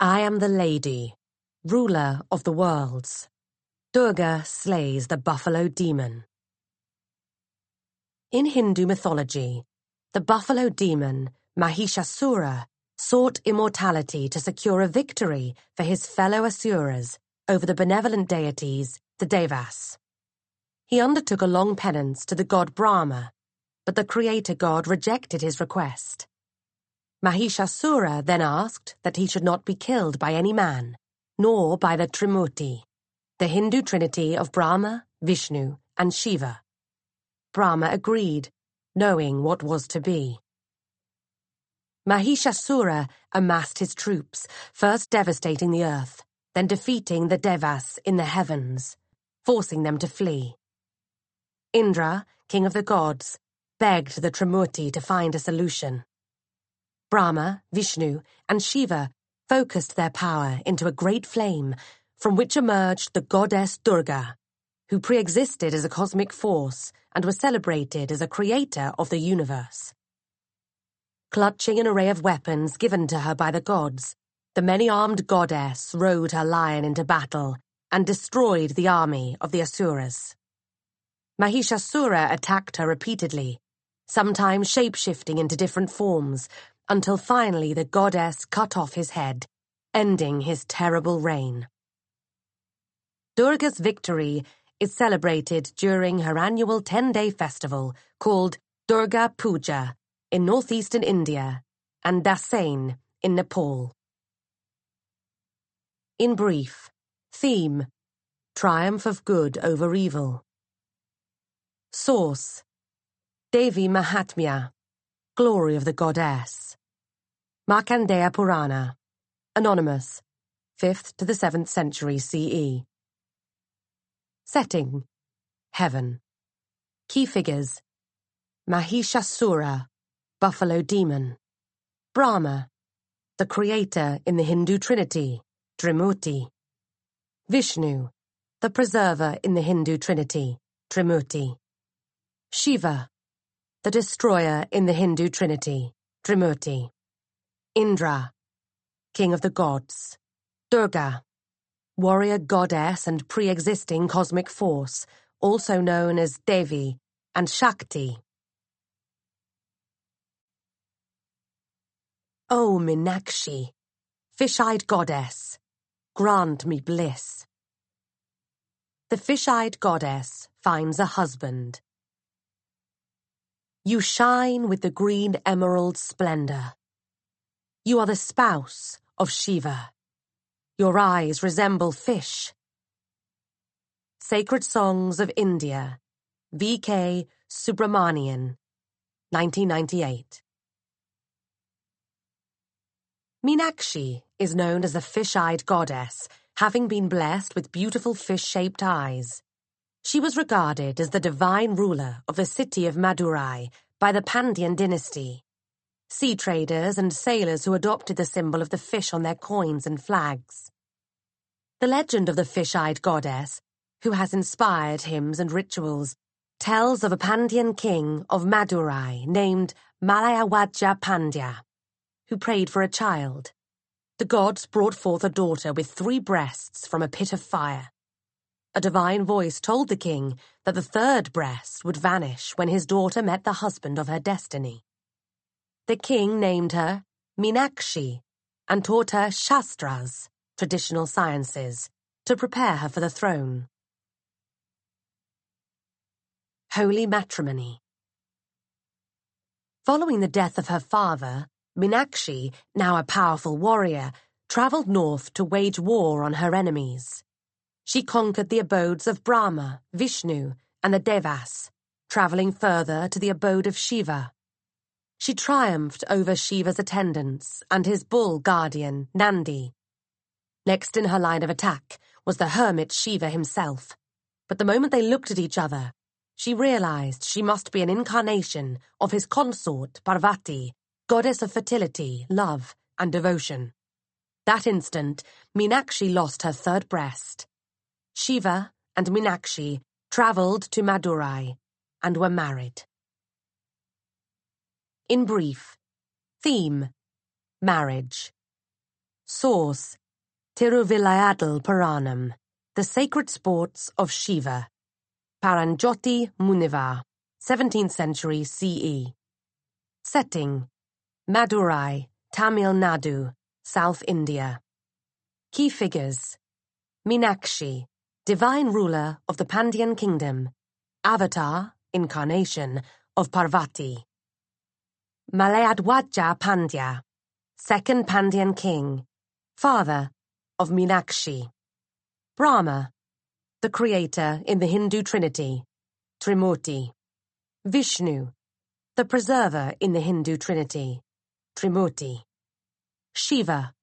I am the lady, ruler of the worlds. Durga slays the buffalo demon. In Hindu mythology, the buffalo demon, Mahishasura, sought immortality to secure a victory for his fellow Asuras over the benevolent deities, the Devas. He undertook a long penance to the god Brahma, but the creator god rejected his request. Mahishasura then asked that he should not be killed by any man, nor by the Trimurti, the Hindu trinity of Brahma, Vishnu, and Shiva. Brahma agreed, knowing what was to be. Mahishasura amassed his troops, first devastating the earth, then defeating the Devas in the heavens, forcing them to flee. Indra, king of the gods, begged the Trimurti to find a solution. Brahma, Vishnu, and Shiva focused their power into a great flame from which emerged the goddess Durga, who pre-existed as a cosmic force and was celebrated as a creator of the universe. Clutching an array of weapons given to her by the gods, the many-armed goddess rode her lion into battle and destroyed the army of the Asuras. Mahishasura attacked her repeatedly, sometimes shape-shifting into different forms until finally the goddess cut off his head, ending his terrible reign. Durga's victory is celebrated during her annual 10-day festival called Durga Puja in northeastern India and Dashain in Nepal. In brief, theme, triumph of good over evil. Source, Devi Mahatmya glory of the goddess. Markandeya Purana. Anonymous. 5th to the 7th century CE Setting. Heaven. Key figures. Mahishasura, buffalo demon. Brahma, the creator in the Hindu trinity, Trimurti. Vishnu, the preserver in the Hindu trinity, Trimurti. Shiva the destroyer in the Hindu trinity, Trimurti. Indra, king of the gods. Durga, warrior goddess and pre-existing cosmic force, also known as Devi and Shakti. O Minakshi, fish-eyed goddess, grant me bliss. The fish-eyed goddess finds a husband, you shine with the green emerald splendor. You are the spouse of Shiva. Your eyes resemble fish. Sacred Songs of India, V.K. Subramanian, 1998. Minakshi is known as a fish-eyed goddess, having been blessed with beautiful fish-shaped eyes. She was regarded as the divine ruler of the city of Madurai by the Pandyan dynasty. Sea traders and sailors who adopted the symbol of the fish on their coins and flags. The legend of the fish-eyed goddess, who has inspired hymns and rituals, tells of a Pandyan king of Madurai named Malayadwaja Pandya, who prayed for a child. The gods brought forth a daughter with three breasts from a pit of fire. A divine voice told the king that the third breast would vanish when his daughter met the husband of her destiny. The king named her Minakshi, and taught her Shastras, traditional sciences, to prepare her for the throne. Holy Matrimony Following the death of her father, Minakshi, now a powerful warrior, travelled north to wage war on her enemies she conquered the abodes of Brahma, Vishnu, and the Devas, travelling further to the abode of Shiva. She triumphed over Shiva's attendants and his bull guardian, Nandi. Next in her line of attack was the hermit Shiva himself. But the moment they looked at each other, she realized she must be an incarnation of his consort, Parvati, goddess of fertility, love, and devotion. That instant, Minakshi lost her third breast. Shiva and Minakshi travelled to Madurai and were married. In brief, theme, marriage. Source, Tiruvilayadal Puranam, The Sacred Sports of Shiva, Paranjoti Munivar, 17th century CE. Setting, Madurai, Tamil Nadu, South India. Key figures, Minakshi, divine ruler of the Pandyan kingdom, avatar, incarnation, of Parvati. Malayadwaja Pandya, second Pandyan king, father of Minakshi, Brahma, the creator in the Hindu trinity, Trimurti. Vishnu, the preserver in the Hindu trinity, Trimurti. Shiva,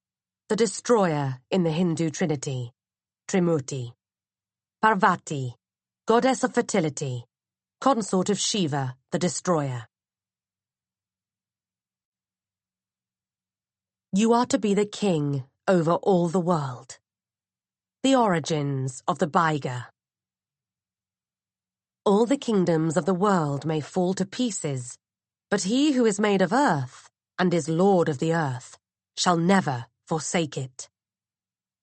the destroyer in the Hindu trinity, Trimurti. Parvati, goddess of fertility, consort of Shiva, the destroyer. You are to be the king over all the world. The origins of the Baiga. All the kingdoms of the world may fall to pieces, but he who is made of earth and is lord of the earth shall never forsake it.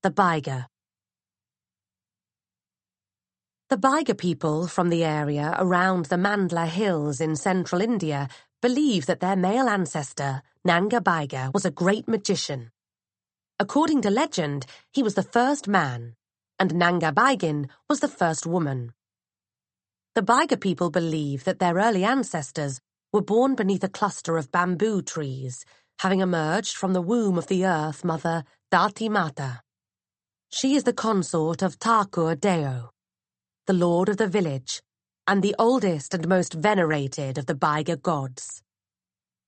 The Baiga the Baiga people from the area around the Mandla Hills in central India believe that their male ancestor, Nanga Baiga, was a great magician. According to legend, he was the first man, and Nanga Baigin was the first woman. The Baiga people believe that their early ancestors were born beneath a cluster of bamboo trees, having emerged from the womb of the earth mother Dati Mata. She is the consort of Thakur Deo the lord of the village, and the oldest and most venerated of the Baiga gods.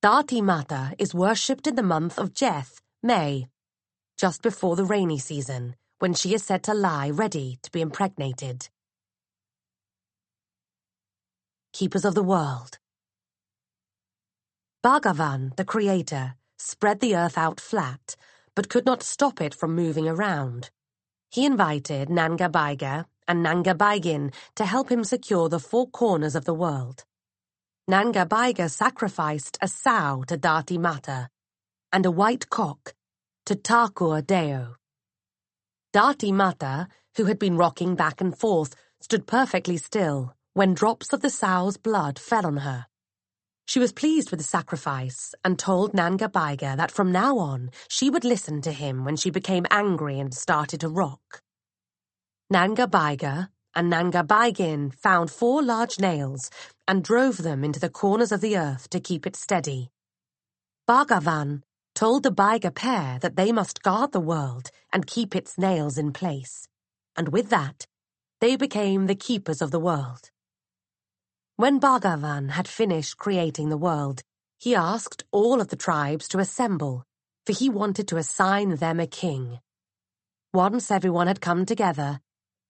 Dati Mata is worshipped in the month of Jeth, May, just before the rainy season, when she is said to lie ready to be impregnated. Keepers of the World Bhagavan, the creator, spread the earth out flat, but could not stop it from moving around. He invited Nanga Baiga, and Nanga Baigin to help him secure the four corners of the world. Nanga Baiga sacrificed a sow to Dati Mata and a white cock to Thakur Deo. Dati Mata, who had been rocking back and forth, stood perfectly still when drops of the sow's blood fell on her. She was pleased with the sacrifice and told Nanga Baiga that from now on she would listen to him when she became angry and started to rock. Nanga and Nanga Baigin found four large nails and drove them into the corners of the earth to keep it steady. Bhagavan told the Baiga pair that they must guard the world and keep its nails in place, and with that, they became the keepers of the world. When Bhagavan had finished creating the world, he asked all of the tribes to assemble, for he wanted to assign them a king. Once everyone had come together,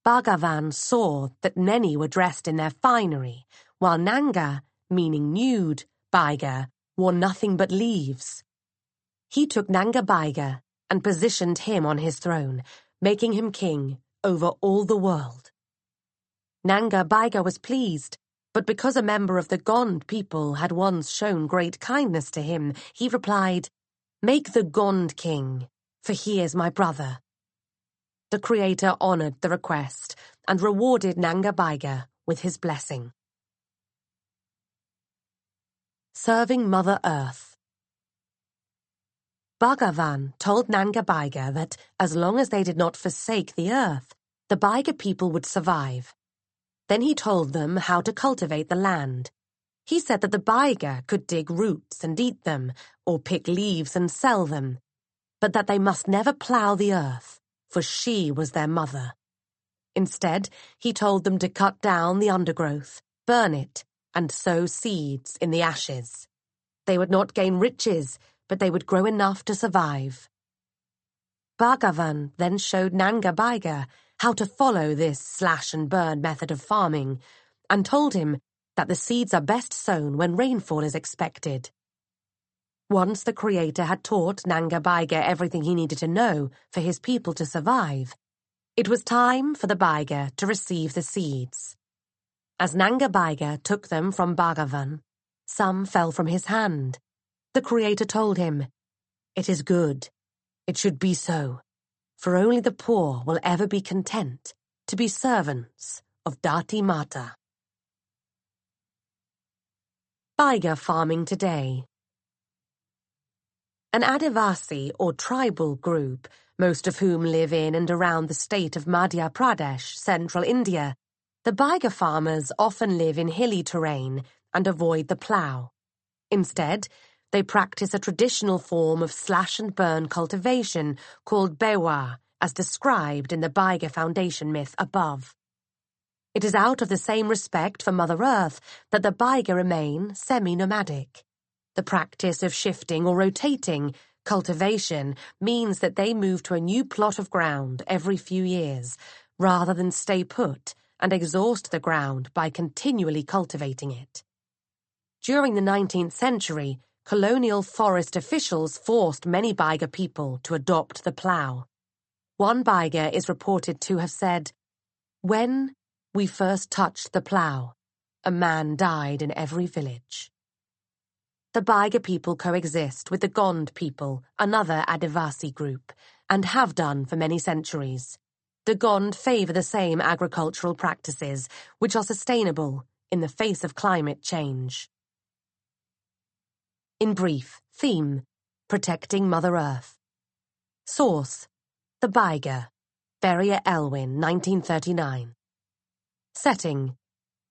Bhagavan saw that many were dressed in their finery, while Nanga, meaning nude, Baiga, wore nothing but leaves. He took Nanga Baiga and positioned him on his throne, making him king over all the world. Nanga Baiga was pleased, but because a member of the Gond people had once shown great kindness to him, he replied, Make the Gond king, for he is my brother. The creator honored the request and rewarded Nanga Baiga with his blessing. Serving Mother Earth Bhagavan told Nanga Baiga that as long as they did not forsake the earth, the Baiga people would survive. Then he told them how to cultivate the land. He said that the Baiga could dig roots and eat them, or pick leaves and sell them, but that they must never plow the earth for she was their mother. Instead, he told them to cut down the undergrowth, burn it, and sow seeds in the ashes. They would not gain riches, but they would grow enough to survive. Bhagavan then showed Nanga Baiga how to follow this slash-and-burn method of farming, and told him that the seeds are best sown when rainfall is expected. Once the Creator had taught Nanga Baiga everything he needed to know for his people to survive, it was time for the Baiga to receive the seeds. As Nanga Baiga took them from Bhagavan, some fell from his hand. The Creator told him, It is good. It should be so. For only the poor will ever be content to be servants of Dati Mata. Baiga Farming Today an Adivasi or tribal group, most of whom live in and around the state of Madhya Pradesh, central India, the Baiga farmers often live in hilly terrain and avoid the plough. Instead, they practice a traditional form of slash-and-burn cultivation called Bewar, as described in the Baiga Foundation myth above. It is out of the same respect for Mother Earth that the Baiga remain semi-nomadic. The practice of shifting or rotating, cultivation, means that they move to a new plot of ground every few years, rather than stay put and exhaust the ground by continually cultivating it. During the 19th century, colonial forest officials forced many Baiga people to adopt the plough. One Baiga is reported to have said, When we first touched the plough, a man died in every village. The Baiga people coexist with the Gond people, another Adivasi group, and have done for many centuries. The Gond favor the same agricultural practices, which are sustainable in the face of climate change. In brief, theme, protecting Mother Earth. Source, The Baiga, Verrier Elwin, 1939. Setting,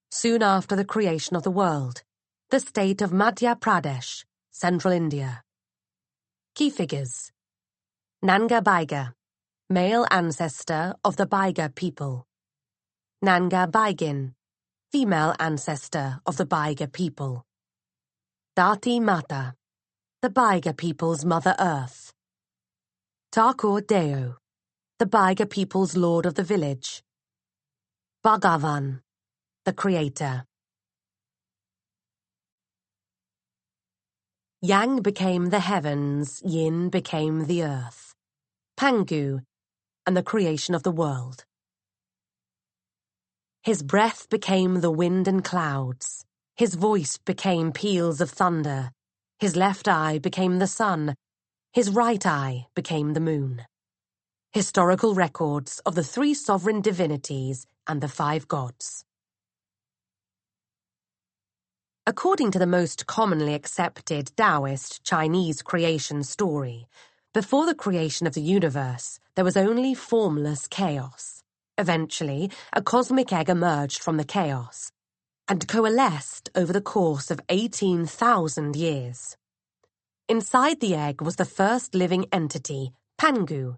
soon after the creation of the world, the state of Madhya Pradesh, central India. Key figures. Nanga Baiga, male ancestor of the Baiga people. Nanga Baigin, female ancestor of the Baiga people. Dati Mata, the Baiga people's mother earth. Thakur Deo, the Baiga people's lord of the village. Bhagavan, the creator. Yang became the heavens, Yin became the earth, Pangu, and the creation of the world. His breath became the wind and clouds, his voice became peals of thunder, his left eye became the sun, his right eye became the moon. Historical records of the three sovereign divinities and the five gods. According to the most commonly accepted Taoist Chinese creation story, before the creation of the universe, there was only formless chaos. Eventually, a cosmic egg emerged from the chaos and coalesced over the course of 18,000 years. Inside the egg was the first living entity, Pangu,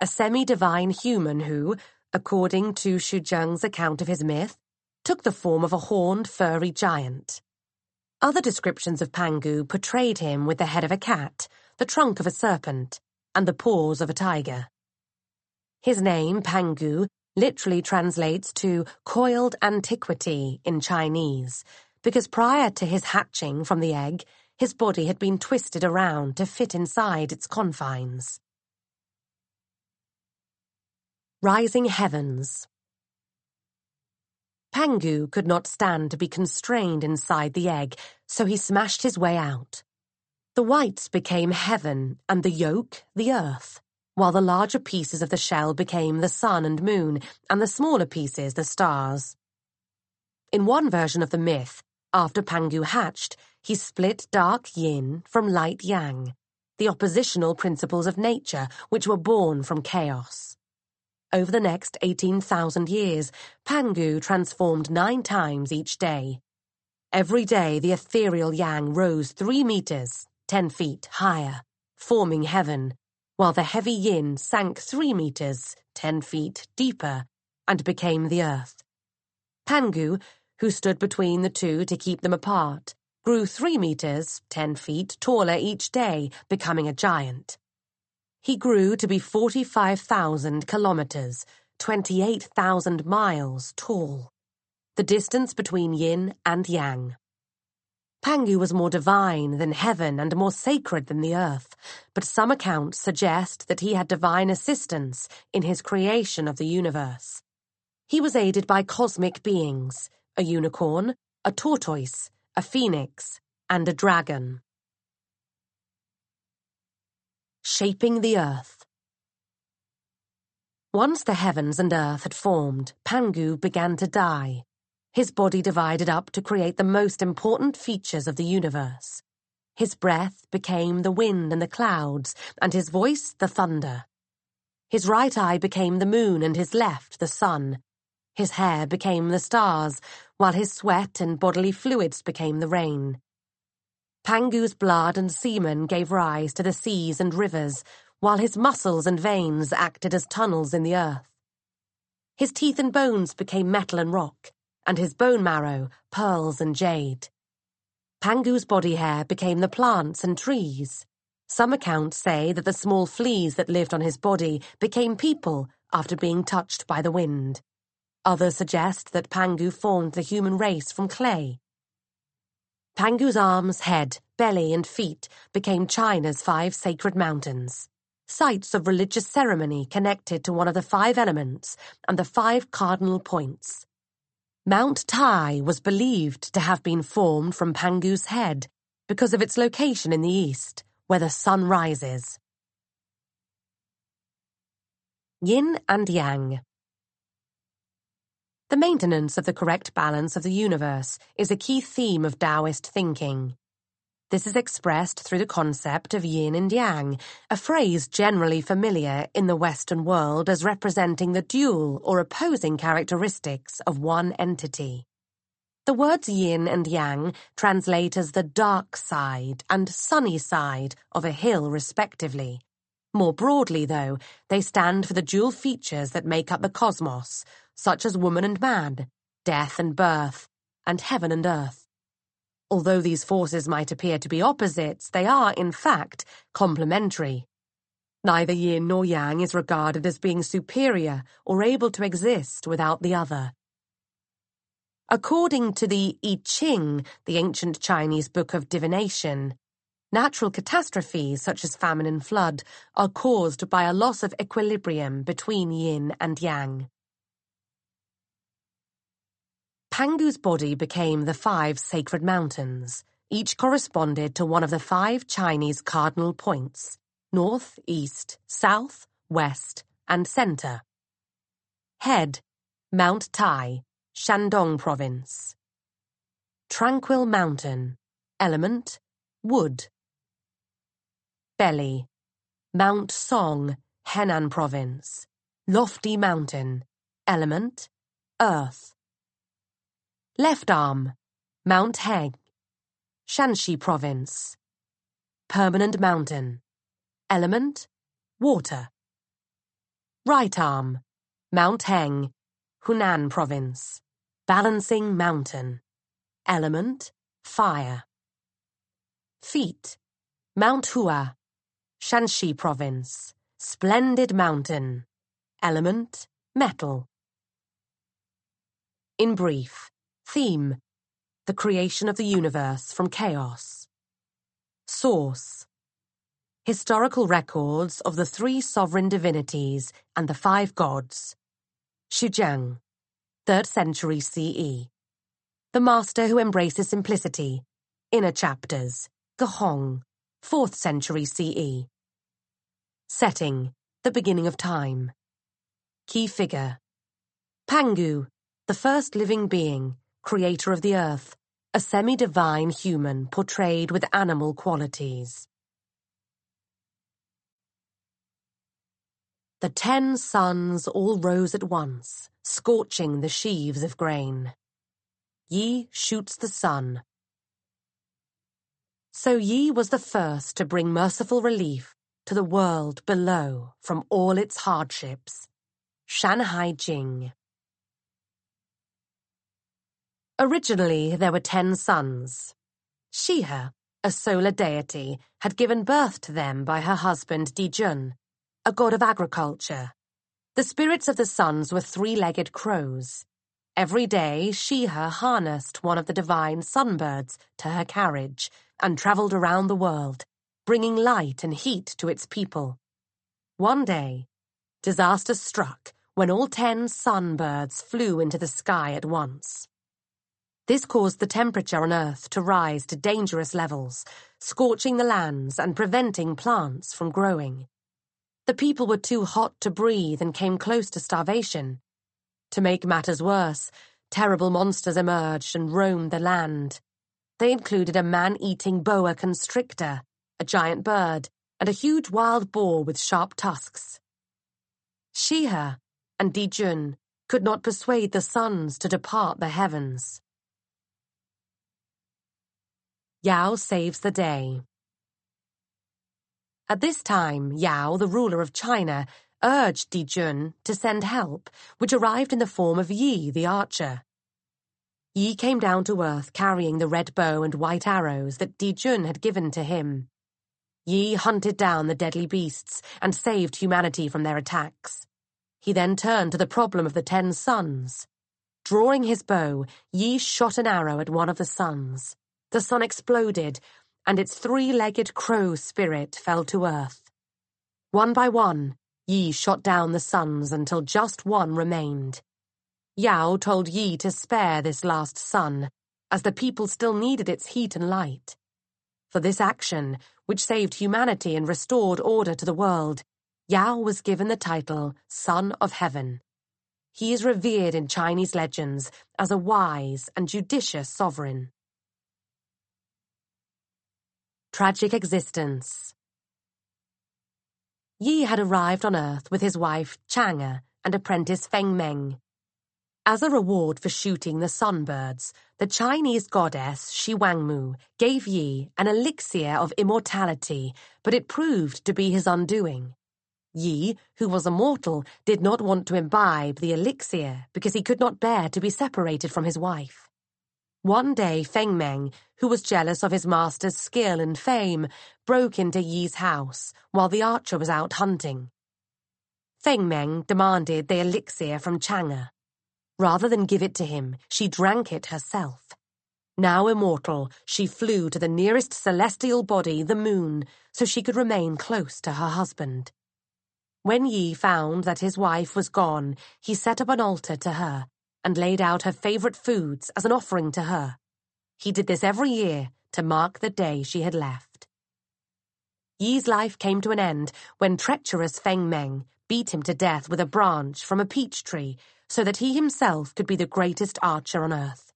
a semi divine human who, according to Xu Zheng's account of his myth, took the form of a horned furry giant. Other descriptions of Pangu portrayed him with the head of a cat, the trunk of a serpent, and the paws of a tiger. His name, Pangu, literally translates to coiled antiquity in Chinese, because prior to his hatching from the egg, his body had been twisted around to fit inside its confines. Rising Heavens Pangu could not stand to be constrained inside the egg, so he smashed his way out. The whites became heaven and the yolk the earth, while the larger pieces of the shell became the sun and moon, and the smaller pieces the stars. In one version of the myth, after Pangu hatched, he split dark yin from light yang, the oppositional principles of nature which were born from chaos. Over the next 18,000 years, Pangu transformed nine times each day. Every day, the ethereal yang rose three meters, ten feet higher, forming heaven, while the heavy yin sank three meters, ten feet deeper, and became the earth. Pangu, who stood between the two to keep them apart, grew three meters, ten feet taller each day, becoming a giant he grew to be 45,000 kilometers, 28,000 miles tall. The distance between yin and yang. Pangu was more divine than heaven and more sacred than the earth, but some accounts suggest that he had divine assistance in his creation of the universe. He was aided by cosmic beings, a unicorn, a tortoise, a phoenix, and a dragon. Shaping the Earth Once the heavens and earth had formed, Pangu began to die. His body divided up to create the most important features of the universe. His breath became the wind and the clouds, and his voice the thunder. His right eye became the moon and his left the sun. His hair became the stars, while his sweat and bodily fluids became the rain. Pangu's blood and semen gave rise to the seas and rivers, while his muscles and veins acted as tunnels in the earth. His teeth and bones became metal and rock, and his bone marrow, pearls and jade. Pangu's body hair became the plants and trees. Some accounts say that the small fleas that lived on his body became people after being touched by the wind. Others suggest that Pangu formed the human race from clay, Pangu's arms, head, belly and feet became China's five sacred mountains. Sites of religious ceremony connected to one of the five elements and the five cardinal points. Mount Tai was believed to have been formed from Pangu's head because of its location in the east, where the sun rises. Yin and Yang the maintenance of the correct balance of the universe is a key theme of Taoist thinking. This is expressed through the concept of yin and yang, a phrase generally familiar in the Western world as representing the dual or opposing characteristics of one entity. The words yin and yang translate as the dark side and sunny side of a hill respectively. More broadly, though, they stand for the dual features that make up the cosmos, such as woman and man, death and birth, and heaven and earth. Although these forces might appear to be opposites, they are, in fact, complementary. Neither yin nor yang is regarded as being superior or able to exist without the other. According to the I Ching, the ancient Chinese book of divination, Natural catastrophes such as famine and flood are caused by a loss of equilibrium between yin and yang. Pangu's body became the five sacred mountains. Each corresponded to one of the five Chinese cardinal points north, east, south, west, and center. Head Mount Tai, Shandong Province. Tranquil Mountain, Element, Wood. Belly, Mount Song, Henan Province, Lofty Mountain, Element, Earth. Left Arm, Mount Heng, Shanxi Province, Permanent Mountain, Element, Water. Right Arm, Mount Heng, Hunan Province, Balancing Mountain, Element, Fire. Feet, Mount Hua, Shanxi Province. Splendid Mountain. Element, Metal. In brief, theme, the creation of the universe from chaos. Source, historical records of the three sovereign divinities and the five gods. Xu Zheng, 3rd century CE. The master who embraces simplicity. Inner chapters, Ge Hong, 4th century CE. Setting, the beginning of time. Key figure. Pangu, the first living being, creator of the earth, a semi-divine human portrayed with animal qualities. The ten suns all rose at once, scorching the sheaves of grain. Yi shoots the sun. So Yi was the first to bring merciful relief to the world below, from all its hardships, ships شنہائی Originally, there were ten suns. Xihe, a solar deity, had given birth to them by her husband Dijun, a god of agriculture. The spirits of the suns were three-legged crows. Every day, Xihe harnessed one of the divine sunbirds to her carriage and travelled around the world, bringing light and heat to its people. One day, disaster struck when all ten sunbirds flew into the sky at once. This caused the temperature on Earth to rise to dangerous levels, scorching the lands and preventing plants from growing. The people were too hot to breathe and came close to starvation. To make matters worse, terrible monsters emerged and roamed the land. They included a man-eating boa constrictor, a giant bird, and a huge wild boar with sharp tusks. Xihe and Di Jun could not persuade the suns to depart the heavens. Yao saves the day. At this time, Yao, the ruler of China, urged Di Jun to send help, which arrived in the form of Yi, the archer. Yi came down to earth carrying the red bow and white arrows that Di Jun had given to him. Yi hunted down the deadly beasts and saved humanity from their attacks. He then turned to the problem of the ten suns. Drawing his bow, Yi shot an arrow at one of the suns. The sun exploded, and its three-legged crow spirit fell to earth. One by one, Yi shot down the suns until just one remained. Yao told Yi to spare this last sun, as the people still needed its heat and light. For this action, which saved humanity and restored order to the world, Yao was given the title Son of Heaven. He is revered in Chinese legends as a wise and judicious sovereign. Tragic Existence Yi had arrived on Earth with his wife Chang'e and apprentice Feng Meng. As a reward for shooting the sunbirds, the Chinese goddess Xi Wang Mu gave Yi an elixir of immortality, but it proved to be his undoing. Yi, who was a mortal, did not want to imbibe the elixir because he could not bear to be separated from his wife. One day Feng Meng, who was jealous of his master's skill and fame, broke into Yi's house while the archer was out hunting. Feng Meng demanded the elixir from Chang'e. Rather than give it to him, she drank it herself. Now immortal, she flew to the nearest celestial body, the moon, so she could remain close to her husband. When Yi found that his wife was gone, he set up an altar to her and laid out her favorite foods as an offering to her. He did this every year to mark the day she had left. Yi's life came to an end when treacherous Feng Meng beat him to death with a branch from a peach tree so that he himself could be the greatest archer on earth.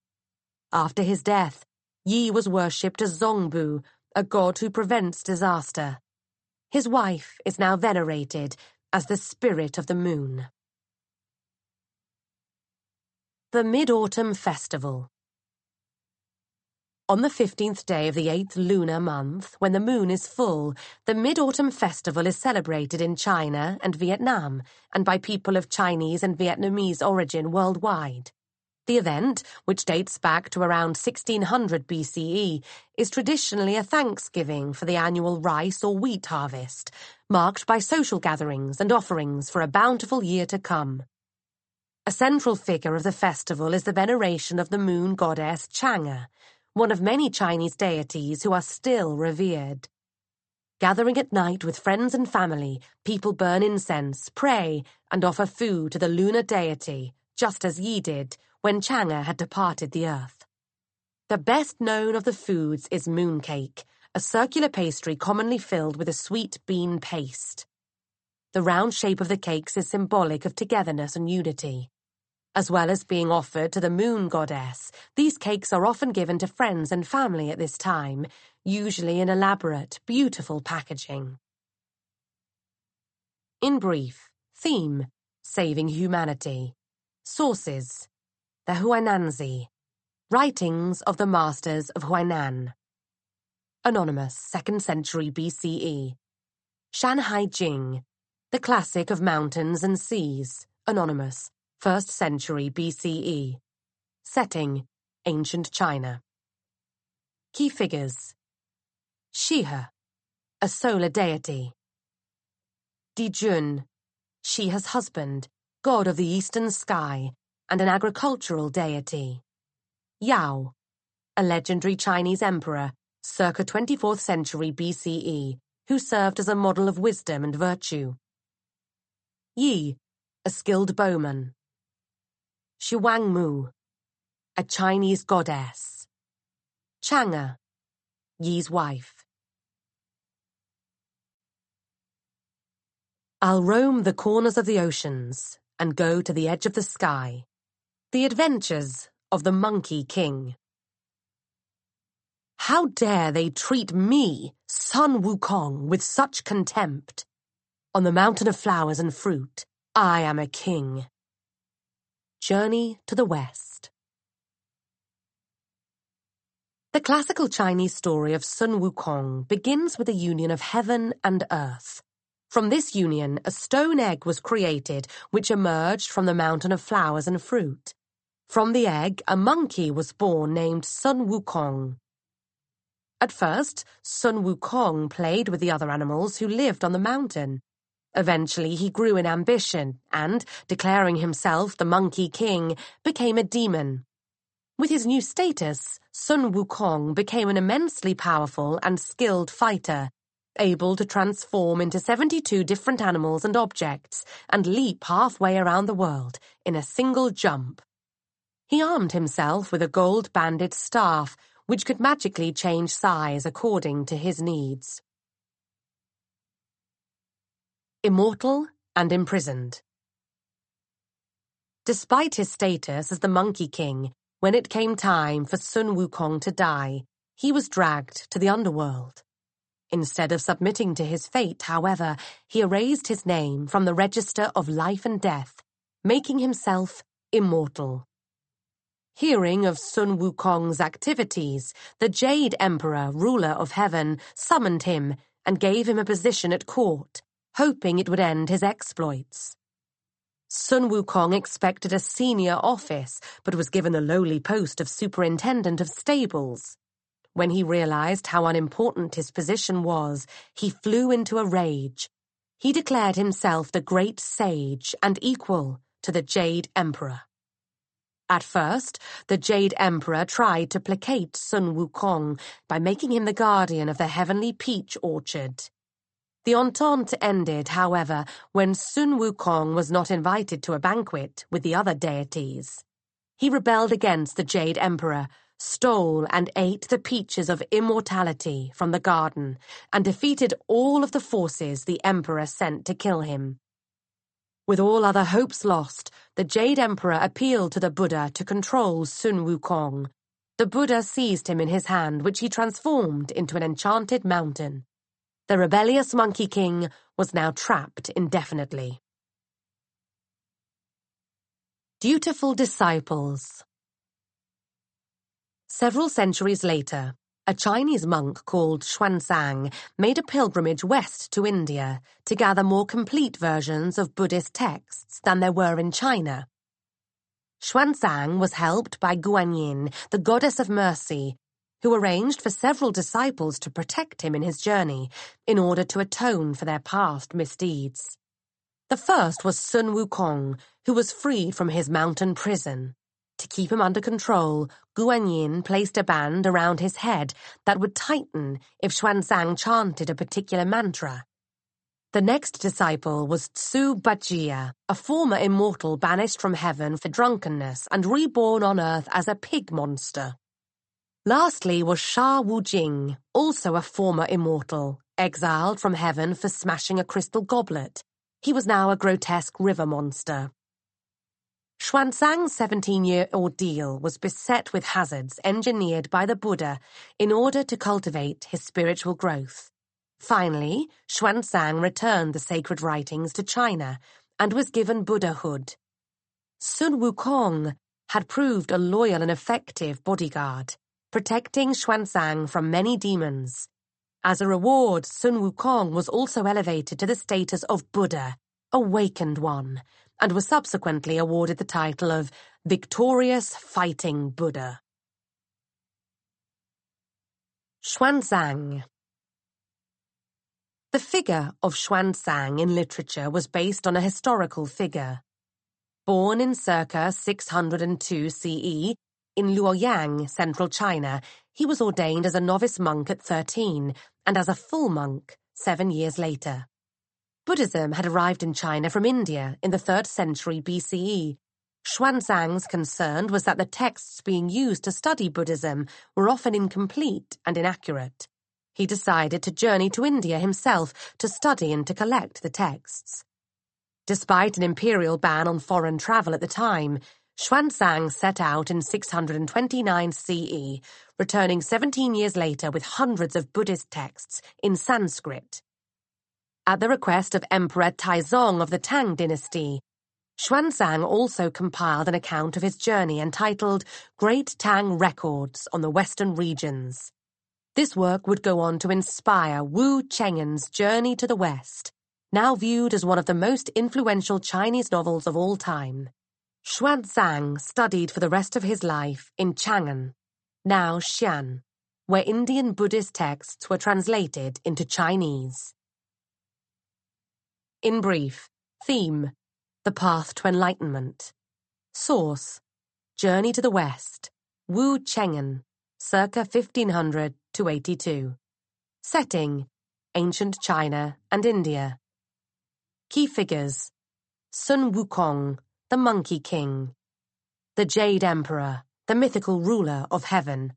After his death, Yi was worshipped as Zongbu, a god who prevents disaster. His wife is now venerated as the spirit of the moon. The Mid-Autumn Festival on the 15th day of the 8th lunar month, when the moon is full, the Mid-Autumn Festival is celebrated in China and Vietnam, and by people of Chinese and Vietnamese origin worldwide. The event, which dates back to around 1600 BCE, is traditionally a thanksgiving for the annual rice or wheat harvest, marked by social gatherings and offerings for a bountiful year to come. A central figure of the festival is the veneration of the moon goddess Chang'e, one of many Chinese deities who are still revered. Gathering at night with friends and family, people burn incense, pray, and offer food to the lunar deity, just as Yi did when Chang'e had departed the earth. The best known of the foods is mooncake, a circular pastry commonly filled with a sweet bean paste. The round shape of the cakes is symbolic of togetherness and unity. As well as being offered to the moon goddess, these cakes are often given to friends and family at this time, usually in elaborate, beautiful packaging. In brief, theme, saving humanity. Sources, the Huainanzi. Writings of the Masters of Huainan. Anonymous, 2nd century BCE. Shanhai Jing, the classic of mountains and seas. Anonymous, 1st century BCE. Setting, Ancient China. Key figures. Xihe, a solar deity. Dijun, Xihe's husband, god of the eastern sky, and an agricultural deity. Yao, a legendary Chinese emperor, circa 24th century BCE, who served as a model of wisdom and virtue. Yi, a skilled bowman. Xiwangmu, a Chinese goddess. Chang'e, Yi's wife. I'll roam the corners of the oceans and go to the edge of the sky. The Adventures of the Monkey King. How dare they treat me, Sun Wukong, with such contempt? On the Mountain of Flowers and Fruit, I am a king. Journey to the West. The classical Chinese story of Sun Wukong begins with a union of heaven and earth. From this union, a stone egg was created which emerged from the mountain of flowers and fruit. From the egg, a monkey was born named Sun Wukong. At first, Sun Wukong played with the other animals who lived on the mountain. Eventually, he grew in ambition and, declaring himself the Monkey King, became a demon. With his new status, Sun Wukong became an immensely powerful and skilled fighter, able to transform into 72 different animals and objects and leap halfway around the world in a single jump. He armed himself with a gold-banded staff, which could magically change size according to his needs immortal and imprisoned. Despite his status as the Monkey King, when it came time for Sun Wukong to die, he was dragged to the underworld. Instead of submitting to his fate, however, he erased his name from the register of life and death, making himself immortal. Hearing of Sun Wukong's activities, the Jade Emperor, ruler of heaven, summoned him and gave him a position at court, hoping it would end his exploits. Sun Wukong expected a senior office, but was given the lowly post of superintendent of stables. When he realized how unimportant his position was, he flew into a rage. He declared himself the great sage and equal to the Jade Emperor. At first, the Jade Emperor tried to placate Sun Wukong by making him the guardian of the Heavenly Peach Orchard. The entente ended, however, when Sun Wukong was not invited to a banquet with the other deities. He rebelled against the Jade Emperor, stole and ate the peaches of immortality from the garden, and defeated all of the forces the Emperor sent to kill him. With all other hopes lost, the Jade Emperor appealed to the Buddha to control Sun Wukong. The Buddha seized him in his hand, which he transformed into an enchanted mountain the rebellious Monkey King was now trapped indefinitely. Dutiful Disciples Several centuries later, a Chinese monk called Xuanzang made a pilgrimage west to India to gather more complete versions of Buddhist texts than there were in China. Xuanzang was helped by Guanyin, the goddess of mercy, who arranged for several disciples to protect him in his journey in order to atone for their past misdeeds. The first was Sun Wukong, who was freed from his mountain prison. To keep him under control, Guanyin placed a band around his head that would tighten if Xuanzang chanted a particular mantra. The next disciple was Zhu Bajie, a former immortal banished from heaven for drunkenness and reborn on earth as a pig monster. Lastly was Sha Wu Jing, also a former immortal, exiled from heaven for smashing a crystal goblet. He was now a grotesque river monster. Xuanzang's 17 year ordeal was beset with hazards engineered by the Buddha in order to cultivate his spiritual growth. Finally, Xuanzang returned the sacred writings to China and was given Buddhahood. Sun Wukong had proved a loyal and effective bodyguard protecting Xuanzang from many demons. As a reward, Sun Wukong was also elevated to the status of Buddha, awakened one, and was subsequently awarded the title of Victorious Fighting Buddha. Xuanzang The figure of Xuanzang in literature was based on a historical figure. Born in circa 602 CE, in Luoyang, central China, he was ordained as a novice monk at 13 and as a full monk seven years later. Buddhism had arrived in China from India in the 3rd century BCE. Xuanzang's concern was that the texts being used to study Buddhism were often incomplete and inaccurate. He decided to journey to India himself to study and to collect the texts. Despite an imperial ban on foreign travel at the time, Xuanzang set out in 629 CE, returning 17 years later with hundreds of Buddhist texts in Sanskrit. At the request of Emperor Taizong of the Tang dynasty, Xuanzang also compiled an account of his journey entitled Great Tang Records on the Western Regions. This work would go on to inspire Wu Cheng'en's Journey to the West, now viewed as one of the most influential Chinese novels of all time. Xuanzang studied for the rest of his life in Chang'an, now Xi'an, where Indian Buddhist texts were translated into Chinese. In brief, theme, the path to enlightenment. Source, journey to the west, Wu Cheng'en, circa 1500 to 82. Setting, ancient China and India. Key figures, Sun Wukong, the Monkey King, the Jade Emperor, the mythical ruler of heaven,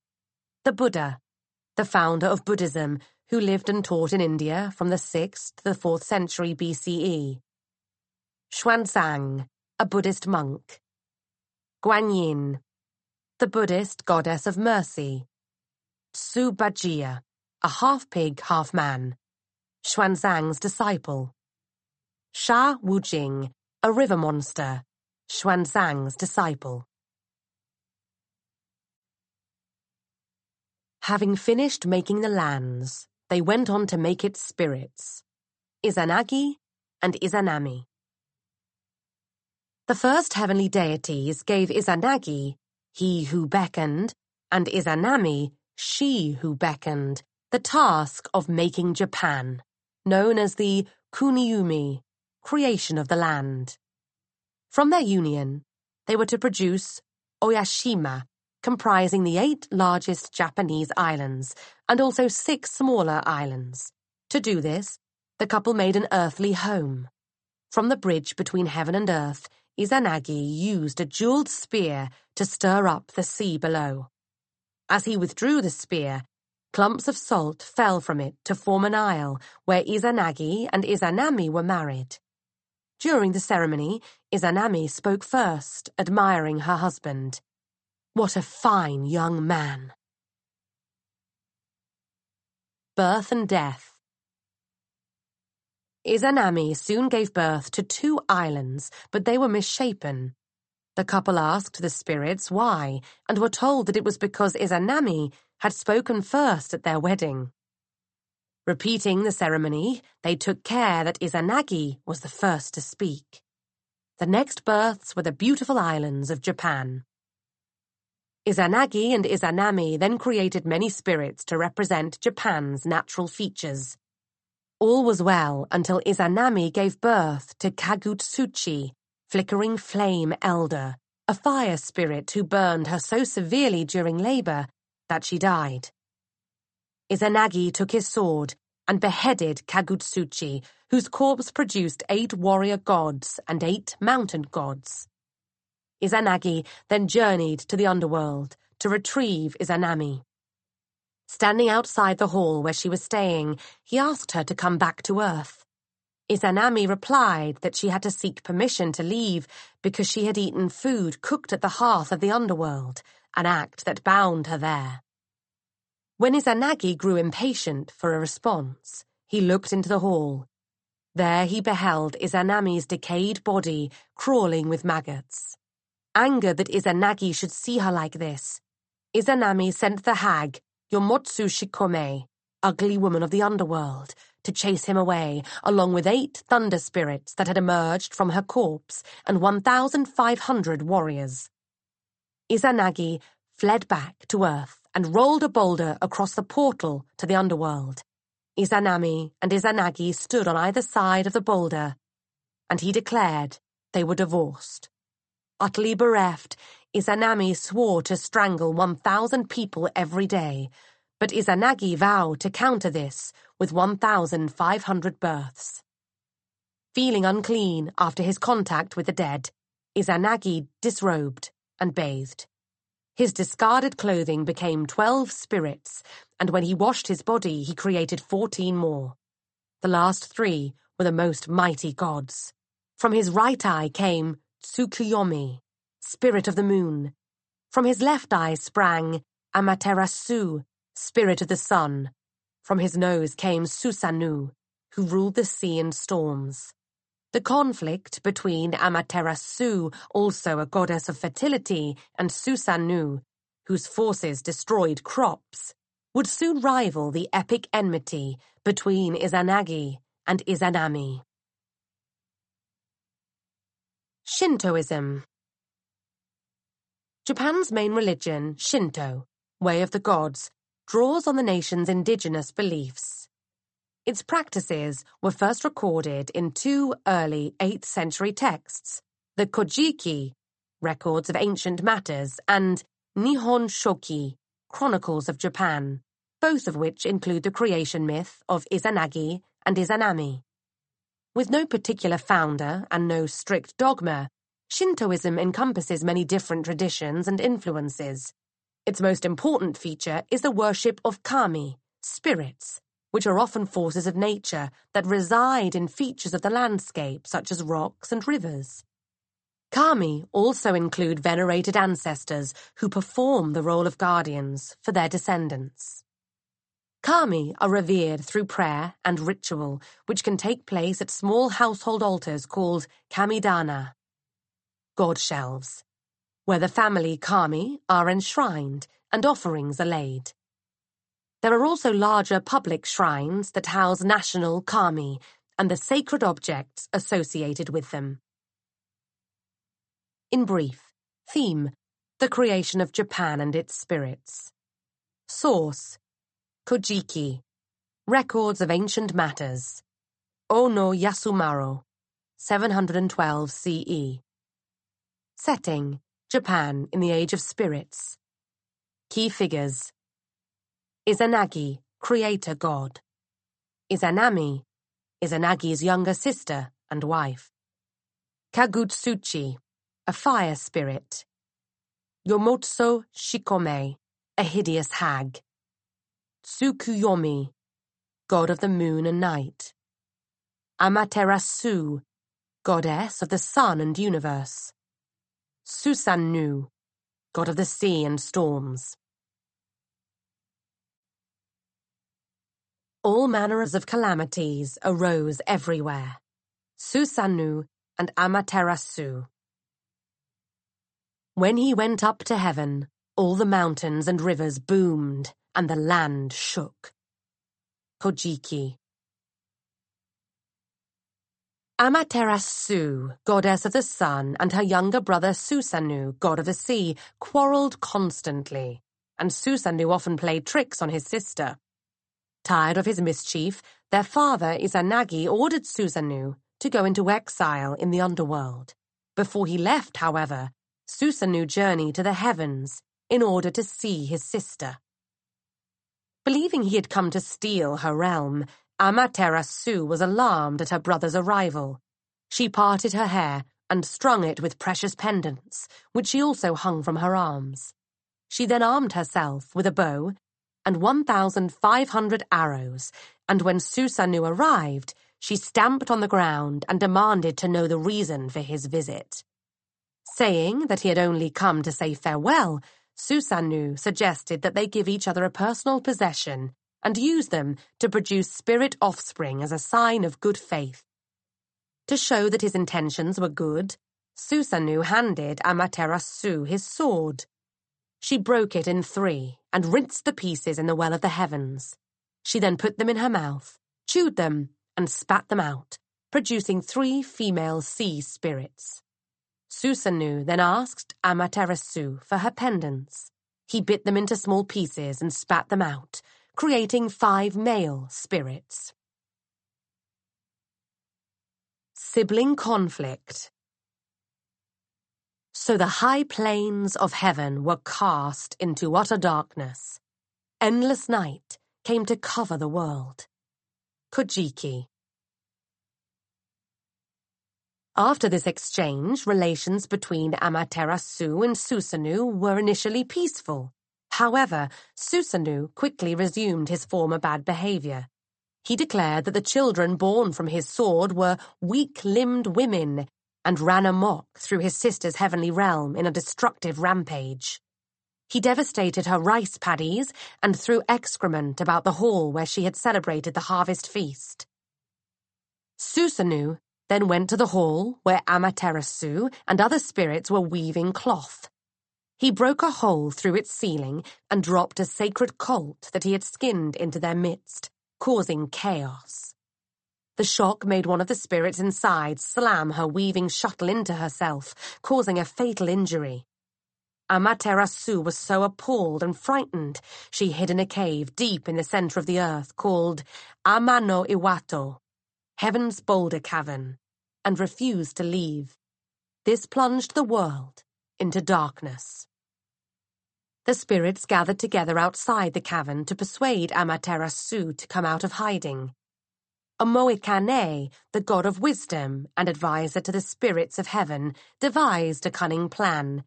the Buddha, the founder of Buddhism, who lived and taught in India from the 6th to the 4th century BCE, Xuanzang, a Buddhist monk, Guanyin, the Buddhist goddess of mercy, Zhu Bajie, a half-pig, half-man, Xuanzang's disciple, Sha Wu Jing, a river monster, Xuanzang's disciple. Having finished making the lands, they went on to make its spirits, Izanagi and Izanami. The first heavenly deities gave Izanagi, he who beckoned, and Izanami, she who beckoned, the task of making Japan, known as the Kuniumi, creation of the land. From their union, they were to produce Oyashima, comprising the eight largest Japanese islands and also six smaller islands. To do this, the couple made an earthly home. From the bridge between heaven and earth, Izanagi used a jeweled spear to stir up the sea below. As he withdrew the spear, clumps of salt fell from it to form an isle where Izanagi and Izanami were married. During the ceremony, Izanami spoke first, admiring her husband. What a fine young man! Birth and Death Izanami soon gave birth to two islands, but they were misshapen. The couple asked the spirits why, and were told that it was because Izanami had spoken first at their wedding. Repeating the ceremony, they took care that Izanagi was the first to speak. The next births were the beautiful islands of Japan. Izanagi and Izanami then created many spirits to represent Japan's natural features. All was well until Izanami gave birth to Kagutsuchi, Flickering Flame Elder, a fire spirit who burned her so severely during labor that she died. Izanagi took his sword and beheaded Kagutsuchi, whose corpse produced eight warrior gods and eight mountain gods. Izanagi then journeyed to the underworld to retrieve Izanami. Standing outside the hall where she was staying, he asked her to come back to Earth. Izanami replied that she had to seek permission to leave because she had eaten food cooked at the hearth of the underworld, an act that bound her there. When Izanagi grew impatient for a response, he looked into the hall. There he beheld Izanami's decayed body crawling with maggots. Anger that Izanagi should see her like this, Izanami sent the hag, Yomotsu Shikome, ugly woman of the underworld, to chase him away, along with eight thunder spirits that had emerged from her corpse and 1,500 warriors. Izanagi fled back to Earth and rolled a boulder across the portal to the underworld. Izanami and Izanagi stood on either side of the boulder, and he declared they were divorced. Utterly bereft, Izanami swore to strangle 1,000 people every day, but Izanagi vowed to counter this with 1,500 births. Feeling unclean after his contact with the dead, Izanagi disrobed and bathed. His discarded clothing became twelve spirits, and when he washed his body, he created fourteen more. The last three were the most mighty gods. From his right eye came Tsukuyomi, spirit of the moon. From his left eye sprang Amaterasu, spirit of the sun. From his nose came Susanoo, who ruled the sea and storms. The conflict between Amaterasu, also a goddess of fertility, and Susanoo, whose forces destroyed crops, would soon rival the epic enmity between Izanagi and Izanami. Shintoism Japan's main religion, Shinto, Way of the Gods, draws on the nation's indigenous beliefs. Its practices were first recorded in two early 8th century texts, the Kojiki, Records of Ancient Matters, and Nihon Shoki, Chronicles of Japan, both of which include the creation myth of Izanagi and Izanami. With no particular founder and no strict dogma, Shintoism encompasses many different traditions and influences. Its most important feature is the worship of kami, spirits, which are often forces of nature that reside in features of the landscape, such as rocks and rivers. Kami also include venerated ancestors who perform the role of guardians for their descendants. Kami are revered through prayer and ritual, which can take place at small household altars called Kamidana, god shelves, where the family Kami are enshrined and offerings are laid. There are also larger public shrines that house national kami and the sacred objects associated with them. In brief, theme, the creation of Japan and its spirits. Source, Kojiki, records of ancient matters. Ono Yasumaro, 712 CE. Setting, Japan in the Age of Spirits. Key figures, Izanagi, creator god. Izanami, Izanagi's younger sister and wife. Kagutsuchi, a fire spirit. Yomotsu Shikome, a hideous hag. Tsukuyomi, god of the moon and night. Amaterasu, goddess of the sun and universe. Susanoo, god of the sea and storms. all manners of calamities arose everywhere Susanoo and Amaterasu. When he went up to heaven, all the mountains and rivers boomed and the land shook. Kojiki. Amaterasu, goddess of the sun, and her younger brother Susanoo, god of the sea, quarreled constantly, and Susanoo often played tricks on his sister. Tired of his mischief, their father, Izanagi, ordered Susanoo to go into exile in the underworld. Before he left, however, Susanoo journeyed to the heavens in order to see his sister. Believing he had come to steal her realm, Amaterasu was alarmed at her brother's arrival. She parted her hair and strung it with precious pendants, which she also hung from her arms. She then armed herself with a bow and 1,500 arrows, and when Susanoo arrived, she stamped on the ground and demanded to know the reason for his visit. Saying that he had only come to say farewell, Susanoo suggested that they give each other a personal possession and use them to produce spirit offspring as a sign of good faith. To show that his intentions were good, Susanoo handed Amaterasu his sword. She broke it in three and rinsed the pieces in the well of the heavens. She then put them in her mouth, chewed them, and spat them out, producing three female sea spirits. Susanoo then asked Amaterasu for her pendants. He bit them into small pieces and spat them out, creating five male spirits. Sibling Conflict so the high plains of heaven were cast into utter darkness. Endless night came to cover the world. Kojiki After this exchange, relations between Amaterasu and Susanoo were initially peaceful. However, Susanoo quickly resumed his former bad behavior. He declared that the children born from his sword were weak-limbed women and ran amok through his sister's heavenly realm in a destructive rampage. He devastated her rice paddies and threw excrement about the hall where she had celebrated the harvest feast. Susanoo then went to the hall where Amaterasu and other spirits were weaving cloth. He broke a hole through its ceiling and dropped a sacred colt that he had skinned into their midst, causing chaos. The shock made one of the spirits inside slam her weaving shuttle into herself, causing a fatal injury. Amaterasu was so appalled and frightened, she hid in a cave deep in the center of the earth called Amano Iwato, Heaven's Boulder Cavern, and refused to leave. This plunged the world into darkness. The spirits gathered together outside the cavern to persuade Amaterasu to come out of hiding. A the god of wisdom and adviser to the spirits of heaven, devised a cunning plan.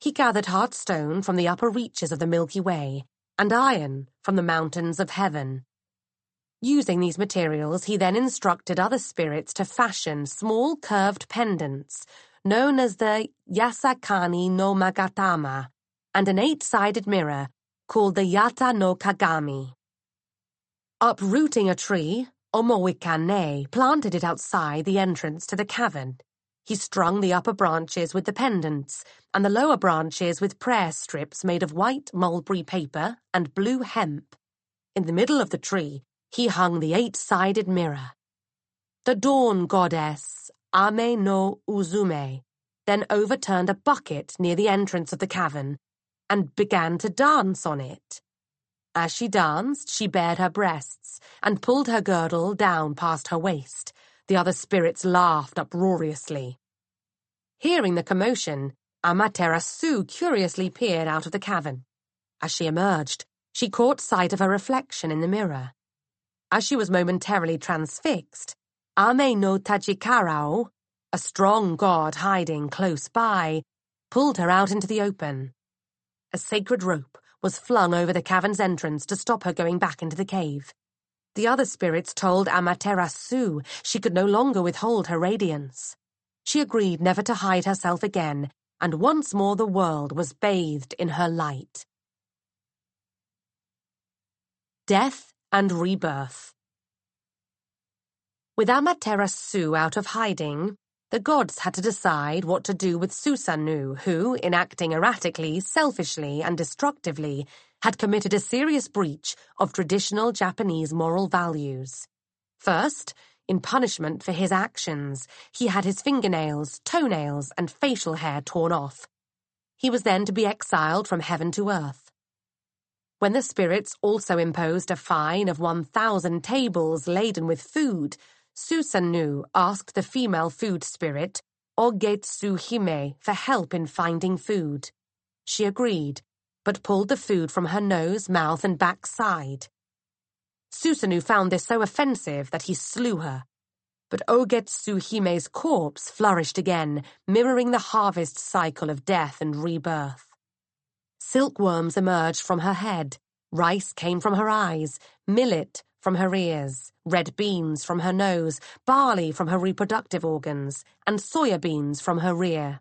He gathered heartstone from the upper reaches of the Milky Way and iron from the mountains of heaven. Using these materials, he then instructed other spirits to fashion small curved pendants known as the Yasakani no Magatama and an eight-sided mirror called the Yata no Kagami. Uprooting a tree, Omoikane planted it outside the entrance to the cavern. He strung the upper branches with the pendants, and the lower branches with prayer strips made of white mulberry paper and blue hemp. In the middle of the tree, he hung the eight-sided mirror. The dawn goddess, Ame no Uzume, then overturned a bucket near the entrance of the cavern and began to dance on it. As she danced, she bared her breasts and pulled her girdle down past her waist. The other spirits laughed uproariously. Hearing the commotion, Amaterasu curiously peered out of the cavern. As she emerged, she caught sight of her reflection in the mirror. As she was momentarily transfixed, Ame no Tajikarao, a strong god hiding close by, pulled her out into the open. A sacred rope, was flung over the cavern's entrance to stop her going back into the cave. The other spirits told Amaterasu she could no longer withhold her radiance. She agreed never to hide herself again, and once more the world was bathed in her light. Death and Rebirth With Amaterasu out of hiding, the gods had to decide what to do with Susanoo, who, in acting erratically, selfishly, and destructively, had committed a serious breach of traditional Japanese moral values. First, in punishment for his actions, he had his fingernails, toenails, and facial hair torn off. He was then to be exiled from heaven to earth. When the spirits also imposed a fine of 1,000 tables laden with food, Susanoo asked the female food spirit, Ogetsu Hime, for help in finding food. She agreed, but pulled the food from her nose, mouth, and backside. Susanoo found this so offensive that he slew her. But Ogetsu Hime's corpse flourished again, mirroring the harvest cycle of death and rebirth. Silkworms emerged from her head, rice came from her eyes, millet, from her ears, red beans from her nose, barley from her reproductive organs, and soya beans from her rear.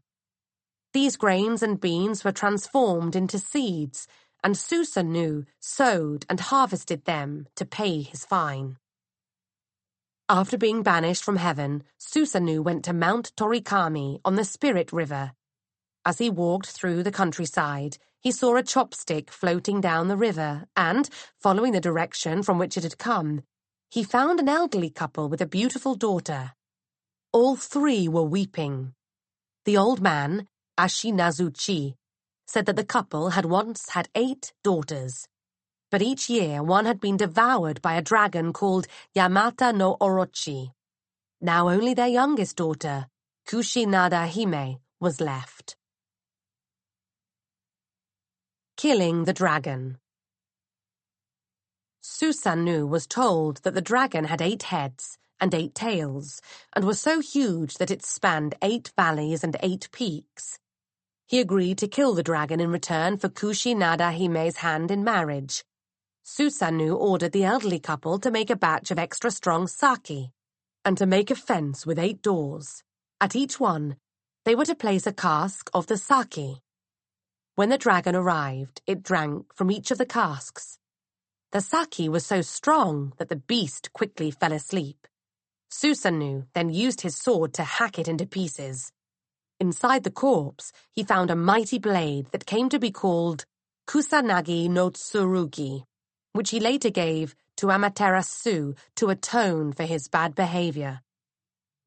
These grains and beans were transformed into seeds, and Susa sowed, and harvested them to pay his fine. After being banished from heaven, Susanoo went to Mount Torikami on the Spirit River. As he walked through the countryside, he saw a chopstick floating down the river and, following the direction from which it had come, he found an elderly couple with a beautiful daughter. All three were weeping. The old man, Ashinazuchi, said that the couple had once had eight daughters, but each year one had been devoured by a dragon called Yamata no Orochi. Now only their youngest daughter, Kushinada Hime, was left. Killing the Dragon Susanoo was told that the dragon had eight heads and eight tails and was so huge that it spanned eight valleys and eight peaks. He agreed to kill the dragon in return for Kushinada Hime's hand in marriage. Susanoo ordered the elderly couple to make a batch of extra strong sake and to make a fence with eight doors. At each one, they were to place a cask of the sake. When the dragon arrived, it drank from each of the casks. The sake was so strong that the beast quickly fell asleep. Susanoo then used his sword to hack it into pieces. Inside the corpse, he found a mighty blade that came to be called Kusanagi no Tsurugi, which he later gave to Amaterasu to atone for his bad behavior.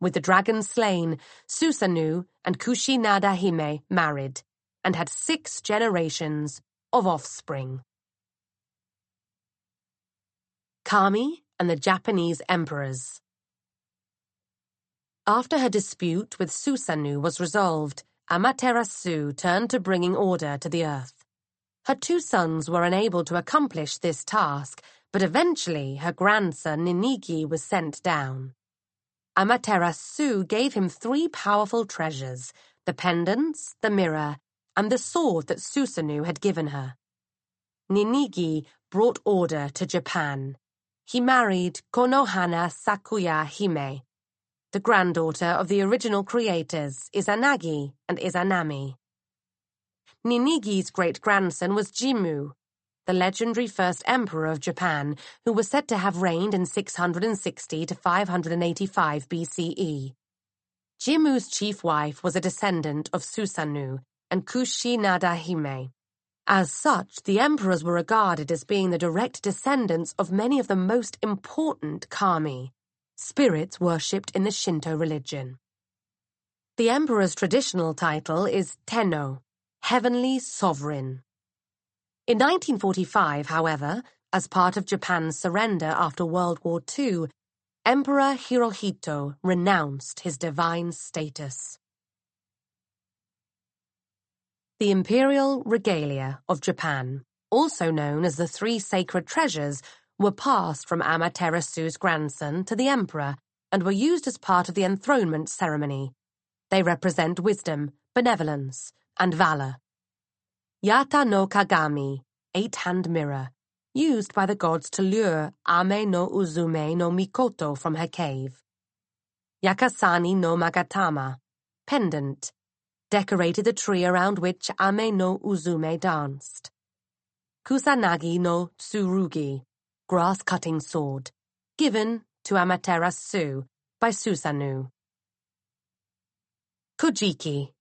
With the dragon slain, Susanoo and Kushinada Hime married and had six generations of offspring. Kami and the Japanese Emperors After her dispute with Susanoo was resolved, Amaterasu turned to bringing order to the earth. Her two sons were unable to accomplish this task, but eventually her grandson Ninigi was sent down. Amaterasu gave him three powerful treasures, the pendants, the mirror, and the sword that Susanoo had given her. Ninigi brought order to Japan. He married Konohana Sakuya Hime. The granddaughter of the original creators, Izanagi and Izanami. Ninigi's great-grandson was Jimmu, the legendary first emperor of Japan, who was said to have reigned in 660 to 585 BCE. Jimmu's chief wife was a descendant of Susanoo and Kushinadahime. As such, the emperors were regarded as being the direct descendants of many of the most important kami, spirits worshipped in the Shinto religion. The emperor's traditional title is Tenno, Heavenly Sovereign. In 1945, however, as part of Japan's surrender after World War II, Emperor Hirohito renounced his divine status. The imperial regalia of Japan, also known as the Three Sacred Treasures, were passed from Amaterasu's grandson to the emperor and were used as part of the enthronement ceremony. They represent wisdom, benevolence, and valor. Yata no Kagami, Eight-Hand Mirror, used by the gods to lure Ame no Uzume no Mikoto from her cave. Yasakani no Magatama, Pendant, decorated the tree around which Ame no Uzume danced. Kusanagi no Tsurugi, grass-cutting sword, given to Amaterasu by Susanoo. Kojiki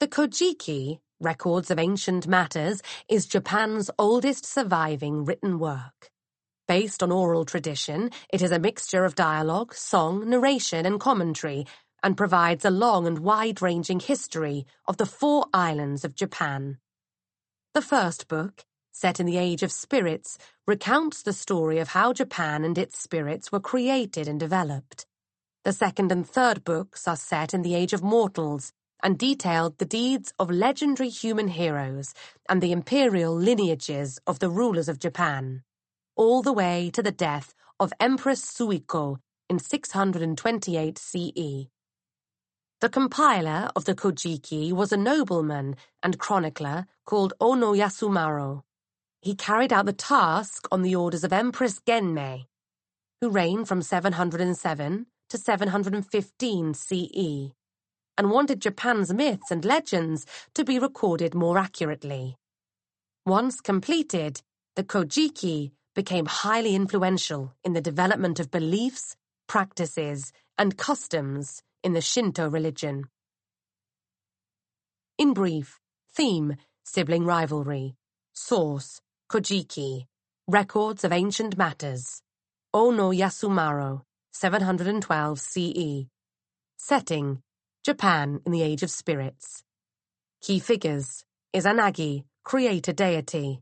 The Kojiki, Records of Ancient Matters, is Japan's oldest surviving written work. Based on oral tradition, it is a mixture of dialogue, song, narration and commentary, and provides a long and wide-ranging history of the four islands of Japan. The first book, set in the Age of Spirits, recounts the story of how Japan and its spirits were created and developed. The second and third books are set in the Age of Mortals and detailed the deeds of legendary human heroes and the imperial lineages of the rulers of Japan, all the way to the death of Empress Suiko in 628 CE. The compiler of the Kojiki was a nobleman and chronicler called Ono Yasumaro. He carried out the task on the orders of Empress Genmei, who reigned from 707 to 715 CE, and wanted Japan's myths and legends to be recorded more accurately. Once completed, the Kojiki became highly influential in the development of beliefs, practices, and customs in the Shinto religion. In brief, theme, sibling rivalry. Source, Kojiki. Records of Ancient Matters. Ono Yasumaro, 712 CE. Setting, Japan in the Age of Spirits. Key figures, Izanagi, creator deity.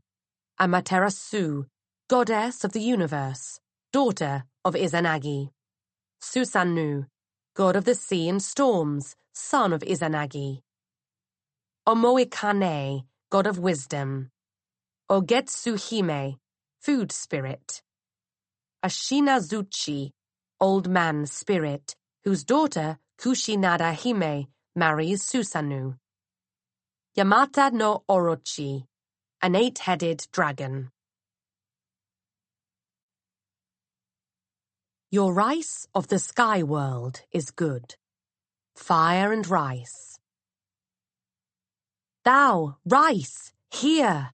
Amaterasu, goddess of the universe, daughter of Izanagi. Susanoo, god of the sea and storms, son of Izanagi. Omoikane, god of wisdom. Ogetsu Hime, food spirit. Ashinazuchi, old man spirit, whose daughter, Kushinadahime, marries Susanoo. Yamata no Orochi, an eight-headed dragon. Your rice of the sky world is good. Fire and rice. Thou, rice, here.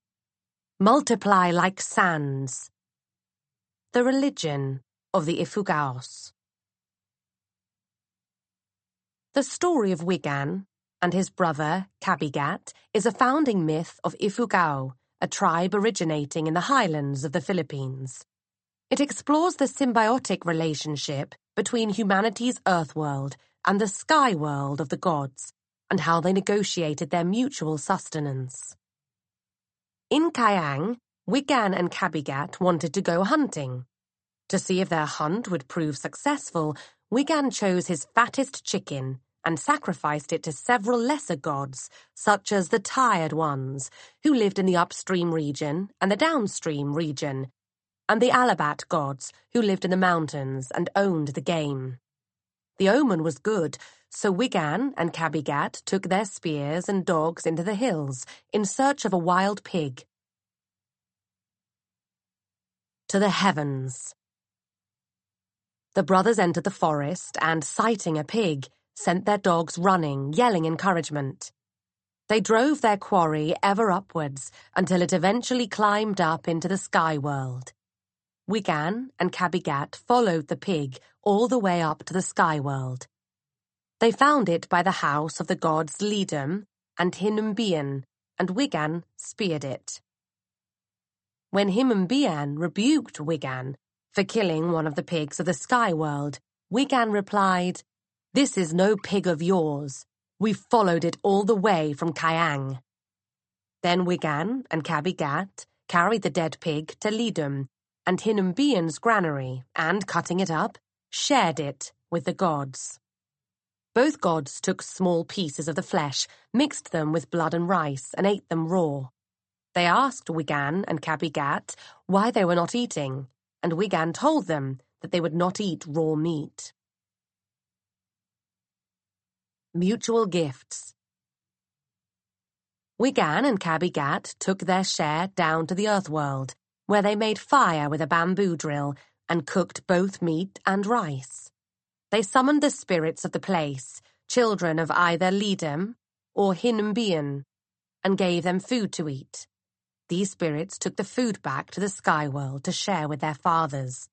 Multiply like sands. The religion of the Ifugao. The story of Wigan and his brother, Kabigat, is a founding myth of Ifugao, a tribe originating in the highlands of the Philippines. It explores the symbiotic relationship between humanity's earth world and the sky world of the gods, and how they negotiated their mutual sustenance. In Kayang, Wigan and Kabigat wanted to go hunting. To see if their hunt would prove successful, Wigan chose his fattest chicken and sacrificed it to several lesser gods, such as the Tired Ones, who lived in the upstream region and the downstream region, and the Alabat gods who lived in the mountains and owned the game. The omen was good, so Wigan and Kabigat took their spears and dogs into the hills in search of a wild pig. To the heavens. The brothers entered the forest and, sighting a pig, sent their dogs running, yelling encouragement. They drove their quarry ever upwards until it eventually climbed up into the sky world. Wigan and Kabigat followed the pig all the way up to the sky world. They found it by the house of the gods Lidum and Hinumbian, and Wigan speared it. When Hinumbian rebuked Wigan for killing one of the pigs of the sky world, Wigan replied, This is no pig of yours. We followed it all the way from Kayang. Then Wigan and Kabigat carried the dead pig to Lidum, and Hinumbian's granary, and cutting it up, shared it with the gods. Both gods took small pieces of the flesh, mixed them with blood and rice, and ate them raw. They asked Wigan and Kabigat why they were not eating, and Wigan told them that they would not eat raw meat. Mutual Gifts Wigan and Kabigat took their share down to the earth world where they made fire with a bamboo drill and cooked both meat and rice. They summoned the spirits of the place, children of either Lidum or Hinumbian, and gave them food to eat. These spirits took the food back to the sky world to share with their fathers.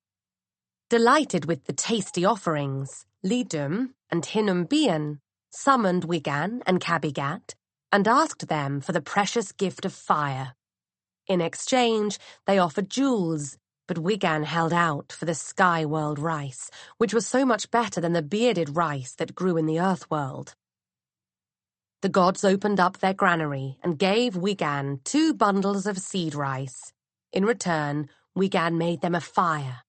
Delighted with the tasty offerings, Lidum and Hinumbian summoned Wigan and Kabigat and asked them for the precious gift of fire. In exchange, they offered jewels, but Wigan held out for the Sky World rice, which was so much better than the bearded rice that grew in the Earth World. The gods opened up their granary and gave Wigan two bundles of seed rice. In return, Wigan made them a fire.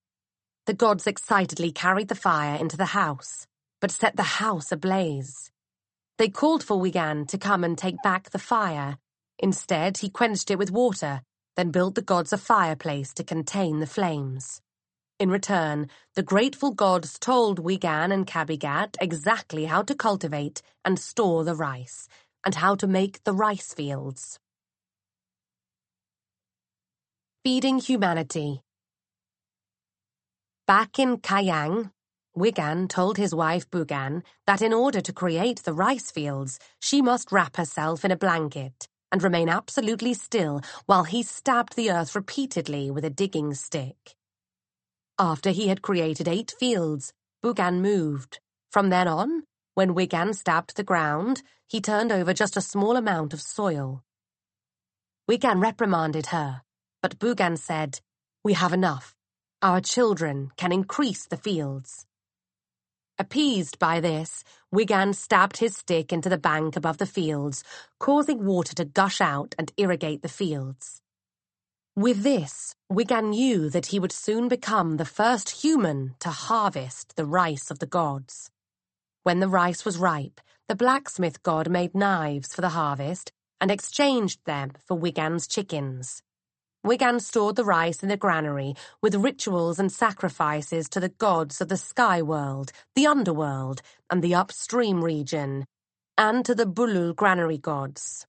The gods excitedly carried the fire into the house, but set the house ablaze. They called for Wigan to come and take back the fire. Instead, he quenched it with water then build the gods a fireplace to contain the flames. In return, the grateful gods told Wigan and Kabigat exactly how to cultivate and store the rice, and how to make the rice fields. Feeding Humanity Back in Kayang, Wigan told his wife Bugan that in order to create the rice fields, she must wrap herself in a blanket and remain absolutely still while he stabbed the earth repeatedly with a digging stick. After he had created eight fields, Bugan moved. From then on, when Wigan stabbed the ground, he turned over just a small amount of soil. Wigan reprimanded her, but Bugan said, We have enough. Our children can increase the fields. Appeased by this, Wigan stabbed his stick into the bank above the fields, causing water to gush out and irrigate the fields. With this, Wigan knew that he would soon become the first human to harvest the rice of the gods. When the rice was ripe, the blacksmith god made knives for the harvest and exchanged them for Wigan's chickens. Wigan stored the rice in the granary with rituals and sacrifices to the gods of the sky world, the underworld, and the upstream region, and to the Bulul granary gods.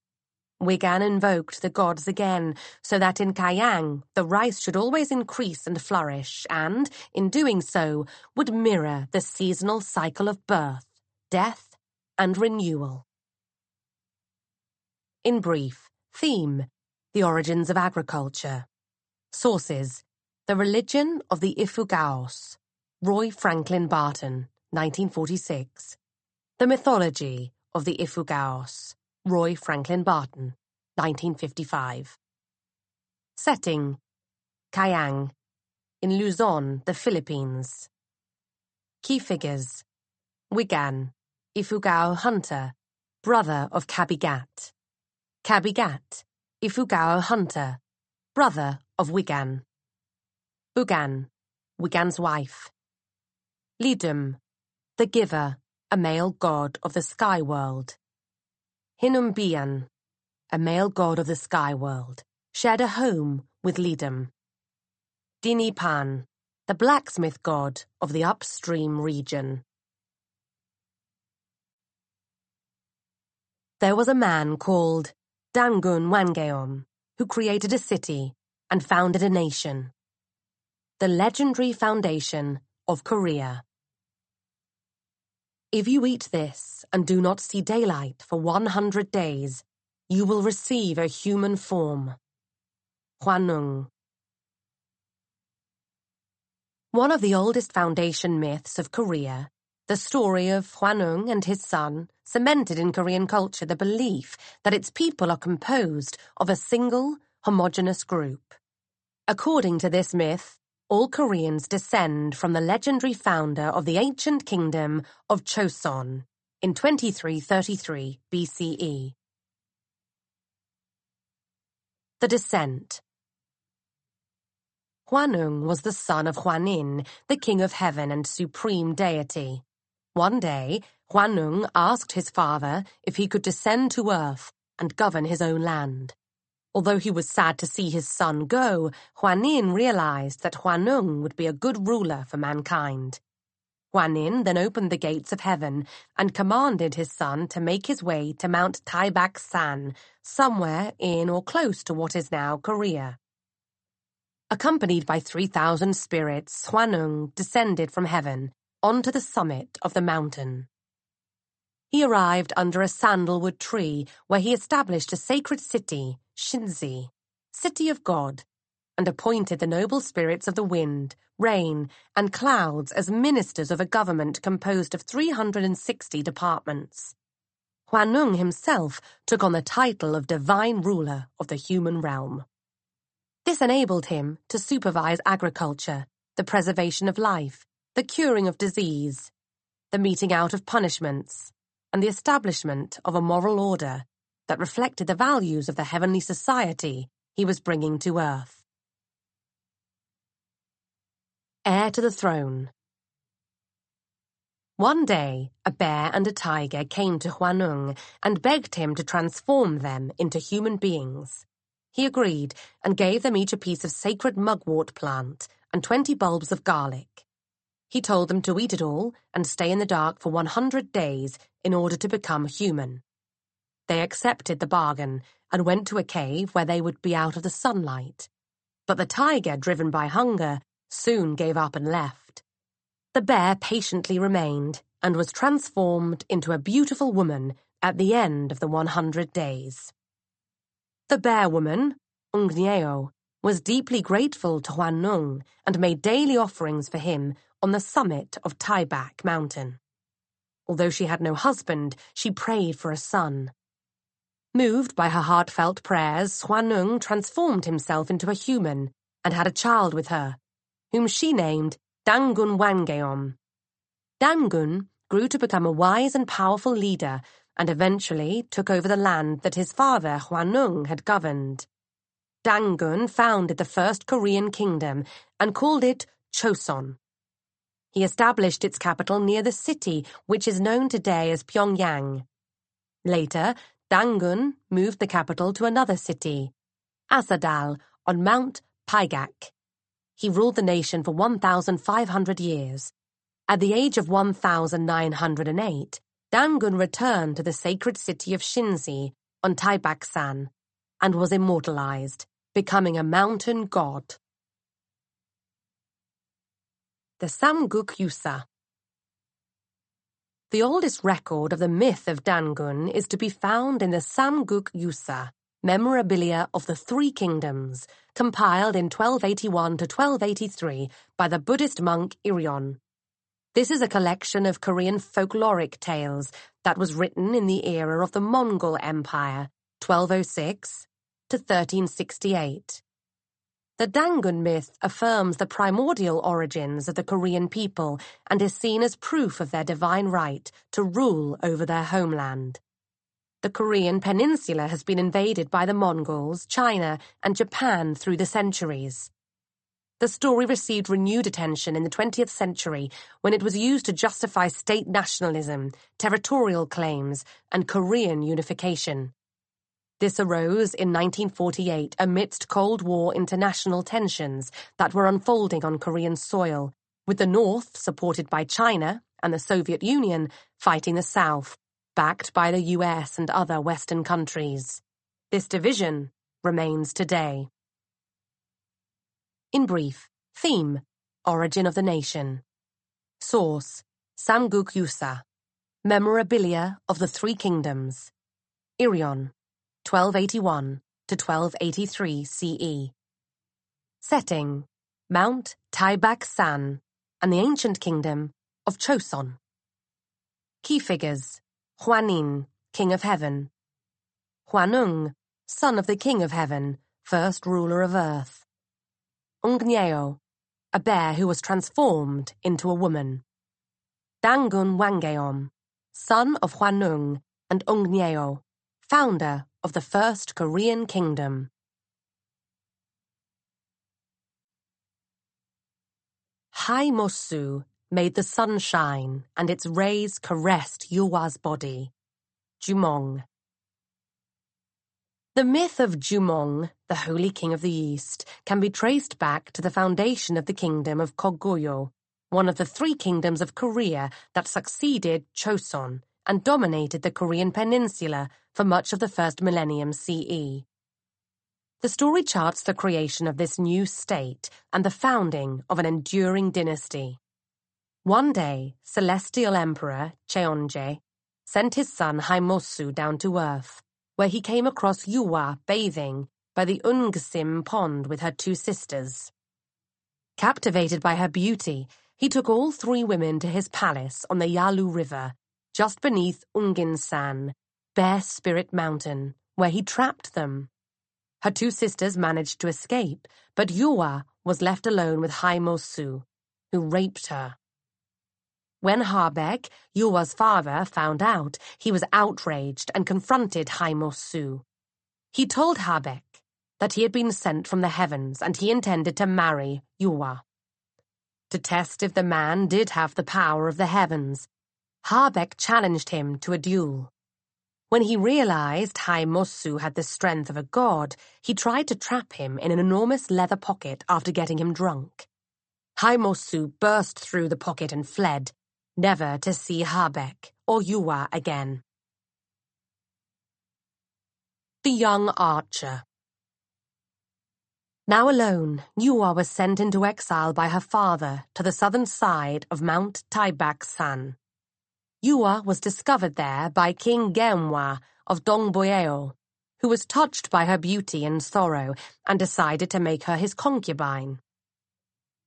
Wigan invoked the gods again, so that in Kayang the rice should always increase and flourish, and, in doing so, would mirror the seasonal cycle of birth, death, and renewal. In brief, theme the origins of agriculture. Sources, The Religion of the Ifugao, Roy Franklin Barton, 1946. The Mythology of the Ifugao, Roy Franklin Barton, 1955. Setting, Kayang, in Luzon, the Philippines. Key figures, Wigan, Ifugao hunter, brother of Kabigat. Kabigat, Ifugao Hunter, brother of Wigan. Bugan, Wigan's wife. Lidum, the giver, a male god of the sky world. Hinumbian, a male god of the sky world, shared a home with Lidum. Dinipan, the blacksmith god of the upstream region. There was a man called Dangun Wangeom, who created a city and founded a nation. The legendary foundation of Korea. If you eat this and do not see daylight for 100 days, you will receive a human form. Hwanung. One of the oldest foundation myths of Korea the story of Hwanung and his son cemented in Korean culture the belief that its people are composed of a single, homogenous group. According to this myth, all Koreans descend from the legendary founder of the ancient kingdom of Choson in 2333 BCE. The Descent Hwanung was the son of Hwanin, the king of heaven and supreme deity. One day, Hwanung asked his father if he could descend to Earth and govern his own land. Although he was sad to see his son go, Hwanin realized that Huan would be a good ruler for mankind. Hwanin then opened the gates of heaven and commanded his son to make his way to Mount Taibak San, somewhere in or close to what is now Korea. Accompanied by 3,000 spirits, Huan descended from heaven onto the summit of the mountain. He arrived under a sandalwood tree where he established a sacred city, Shinzi, City of God, and appointed the noble spirits of the wind, rain, and clouds as ministers of a government composed of 360 departments. Hwanung himself took on the title of divine ruler of the human realm. This enabled him to supervise agriculture, the preservation of life, the curing of disease, the meeting out of punishments, and the establishment of a moral order that reflected the values of the heavenly society he was bringing to earth. Heir to the Throne One day, a bear and a tiger came to Hwanung and begged him to transform them into human beings. He agreed and gave them each a piece of sacred mugwort plant and twenty bulbs of garlic. He told them to eat it all and stay in the dark for 100 days in order to become human. They accepted the bargain and went to a cave where they would be out of the sunlight. But the tiger, driven by hunger, soon gave up and left. The bear patiently remained and was transformed into a beautiful woman at the end of the 100 days. The bear woman, Ungnyeo, was deeply grateful to Hwanung and made daily offerings for him on the summit of Tyback Mountain. Although she had no husband, she prayed for a son. Moved by her heartfelt prayers, Hwanung transformed himself into a human and had a child with her, whom she named Dangun Wangeom. Dangun grew to become a wise and powerful leader and eventually took over the land that his father, Hwanung had governed. Dangun founded the first Korean kingdom and called it Choson. He established its capital near the city, which is known today as Pyongyang. Later, Dangun moved the capital to another city, Asadal, on Mount Pygak. He ruled the nation for 1,500 years. At the age of 1,908, Dangun returned to the sacred city of Shinzi on Taibaksan and was immortalized, becoming a mountain god the Samguk Yusa. The oldest record of the myth of Dangun is to be found in the Samguk Yusa, Memorabilia of the Three Kingdoms, compiled in 1281 to 1283 by the Buddhist monk Iryeon. This is a collection of Korean folkloric tales that was written in the era of the Mongol Empire, 1206 to 1368. The Dangun myth affirms the primordial origins of the Korean people and is seen as proof of their divine right to rule over their homeland. The Korean peninsula has been invaded by the Mongols, China, and Japan through the centuries. The story received renewed attention in the 20th century when it was used to justify state nationalism, territorial claims, and Korean unification. This arose in 1948 amidst Cold War international tensions that were unfolding on Korean soil, with the North, supported by China, and the Soviet Union fighting the South, backed by the US and other Western countries. This division remains today. In brief, theme Origin of the Nation. Source Samguk Yusa. Memorabilia of the Three Kingdoms. Iryeon. 1281 to 1283 CE. Setting Mount Taibak San and the ancient kingdom of Choson. Key figures Hwanin, King of Heaven. Hwanung, son of the King of Heaven, first ruler of earth. Ungneo, a bear who was transformed into a woman. Dangun Wanggeom, son of Hwanung and Ungneo, founder of the First Korean Kingdom. Haimosu made the sun shine and its rays caressed Yuwa's body. Jumong. The myth of Jumong, the holy king of the East, can be traced back to the foundation of the kingdom of Koguryo, one of the three kingdoms of Korea that succeeded Choson and dominated the Korean peninsula for much of the first millennium CE. The story charts the creation of this new state and the founding of an enduring dynasty. One day, Celestial Emperor Cheonje sent his son Haimosu down to Earth, where he came across Yuwa bathing by the Ungsim pond with her two sisters. Captivated by her beauty, he took all three women to his palace on the Yalu River, just beneath Unginsan, Bear Spirit Mountain, where he trapped them. Her two sisters managed to escape, but Yuwa was left alone with Haimosu, who raped her. When Habek, Yuwa's father, found out, he was outraged and confronted Haimosu. He told Habek that he had been sent from the heavens and he intended to marry Yuwa. To test if the man did have the power of the heavens, Habek challenged him to a duel. When he realized Haimosu had the strength of a god, he tried to trap him in an enormous leather pocket after getting him drunk. Haimosu burst through the pocket and fled, never to see Habek or Yuwa again. The Young Archer Now alone, Yuwa was sent into exile by her father to the southern side of Mount Taibak-san. Yuwa was discovered there by King Geumwa of Dongbuyeo, who was touched by her beauty and sorrow and decided to make her his concubine.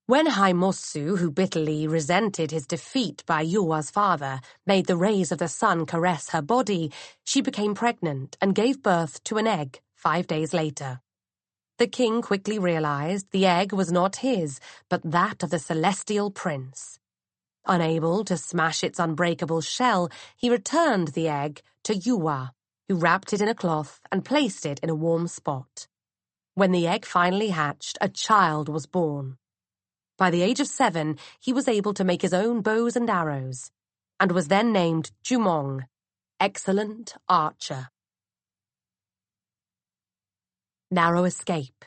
When Haimosu, who bitterly resented his defeat by Yuwa's father, made the rays of the sun caress her body, she became pregnant and gave birth to an egg five days later. The king quickly realized the egg was not his, but that of the celestial prince. Unable to smash its unbreakable shell, he returned the egg to Yuwa, who wrapped it in a cloth and placed it in a warm spot. When the egg finally hatched, a child was born. By the age of seven, he was able to make his own bows and arrows, and was then named Jumong, excellent archer. Narrow escape.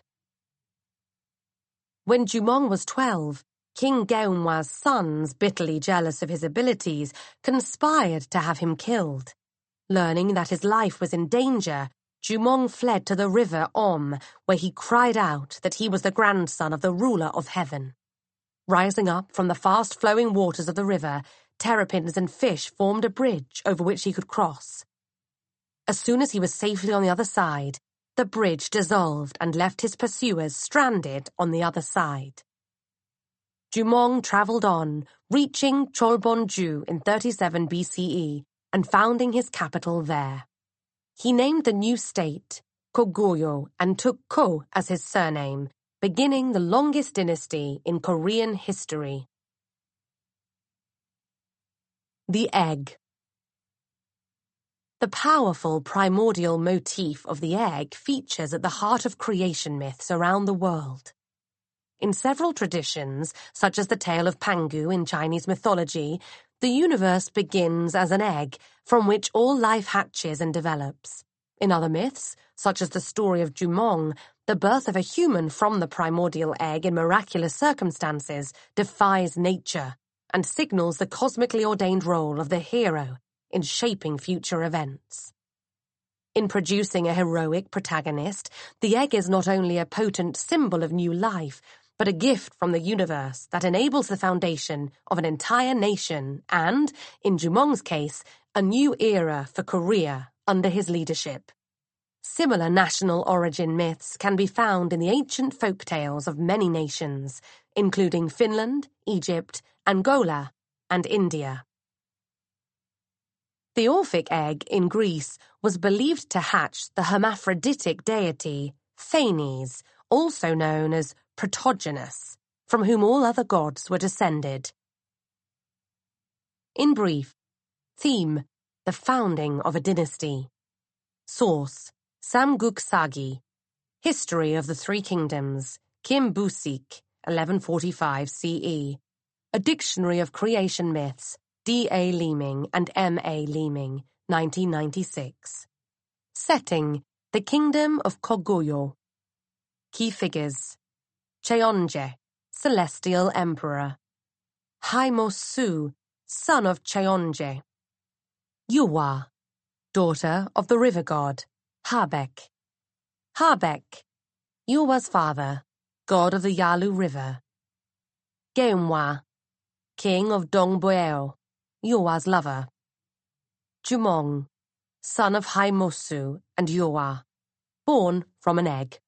When Jumong was twelve, King Geumwa's sons, bitterly jealous of his abilities, conspired to have him killed. Learning that his life was in danger, Jumong fled to the river Om, where he cried out that he was the grandson of the ruler of heaven. Rising up from the fast-flowing waters of the river, terrapins and fish formed a bridge over which he could cross. As soon as he was safely on the other side, the bridge dissolved and left his pursuers stranded on the other side. Jumong traveled on, reaching Cholbonju in 37 BCE and founding his capital there. He named the new state Goguryeo and took Ko as his surname, beginning the longest dynasty in Korean history. The Egg The powerful primordial motif of the egg features at the heart of creation myths around the world. In several traditions, such as the tale of Pangu in Chinese mythology, the universe begins as an egg from which all life hatches and develops. In other myths, such as the story of Jumong, the birth of a human from the primordial egg in miraculous circumstances defies nature and signals the cosmically ordained role of the hero in shaping future events. In producing a heroic protagonist, the egg is not only a potent symbol of new life, but a gift from the universe that enables the foundation of an entire nation and, in Jumong's case, a new era for Korea under his leadership. Similar national origin myths can be found in the ancient folktales of many nations, including Finland, Egypt, Angola, and India. The Orphic egg in Greece was believed to hatch the hermaphroditic deity, Phanes, also known as Protogonos, from whom all other gods were descended. In brief, theme, the founding of a dynasty. Source, Samguk Sagi, History of the Three Kingdoms, Kim Busik, 1145 CE, A Dictionary of Creation Myths, D.A. Leeming and M.A. Leeming, 1996. Setting, The Kingdom of Koguryo. Key Figures Cheonje, celestial emperor. Haimosu, son of Cheonje. Yuwa, daughter of the river god, Habek. Habek, Yuwa's father, god of the Yalu River. Geumwa, king of Dongbuyeo, Yuwa's lover. Jumong, son of Haimosu and Yuwa, born from an egg.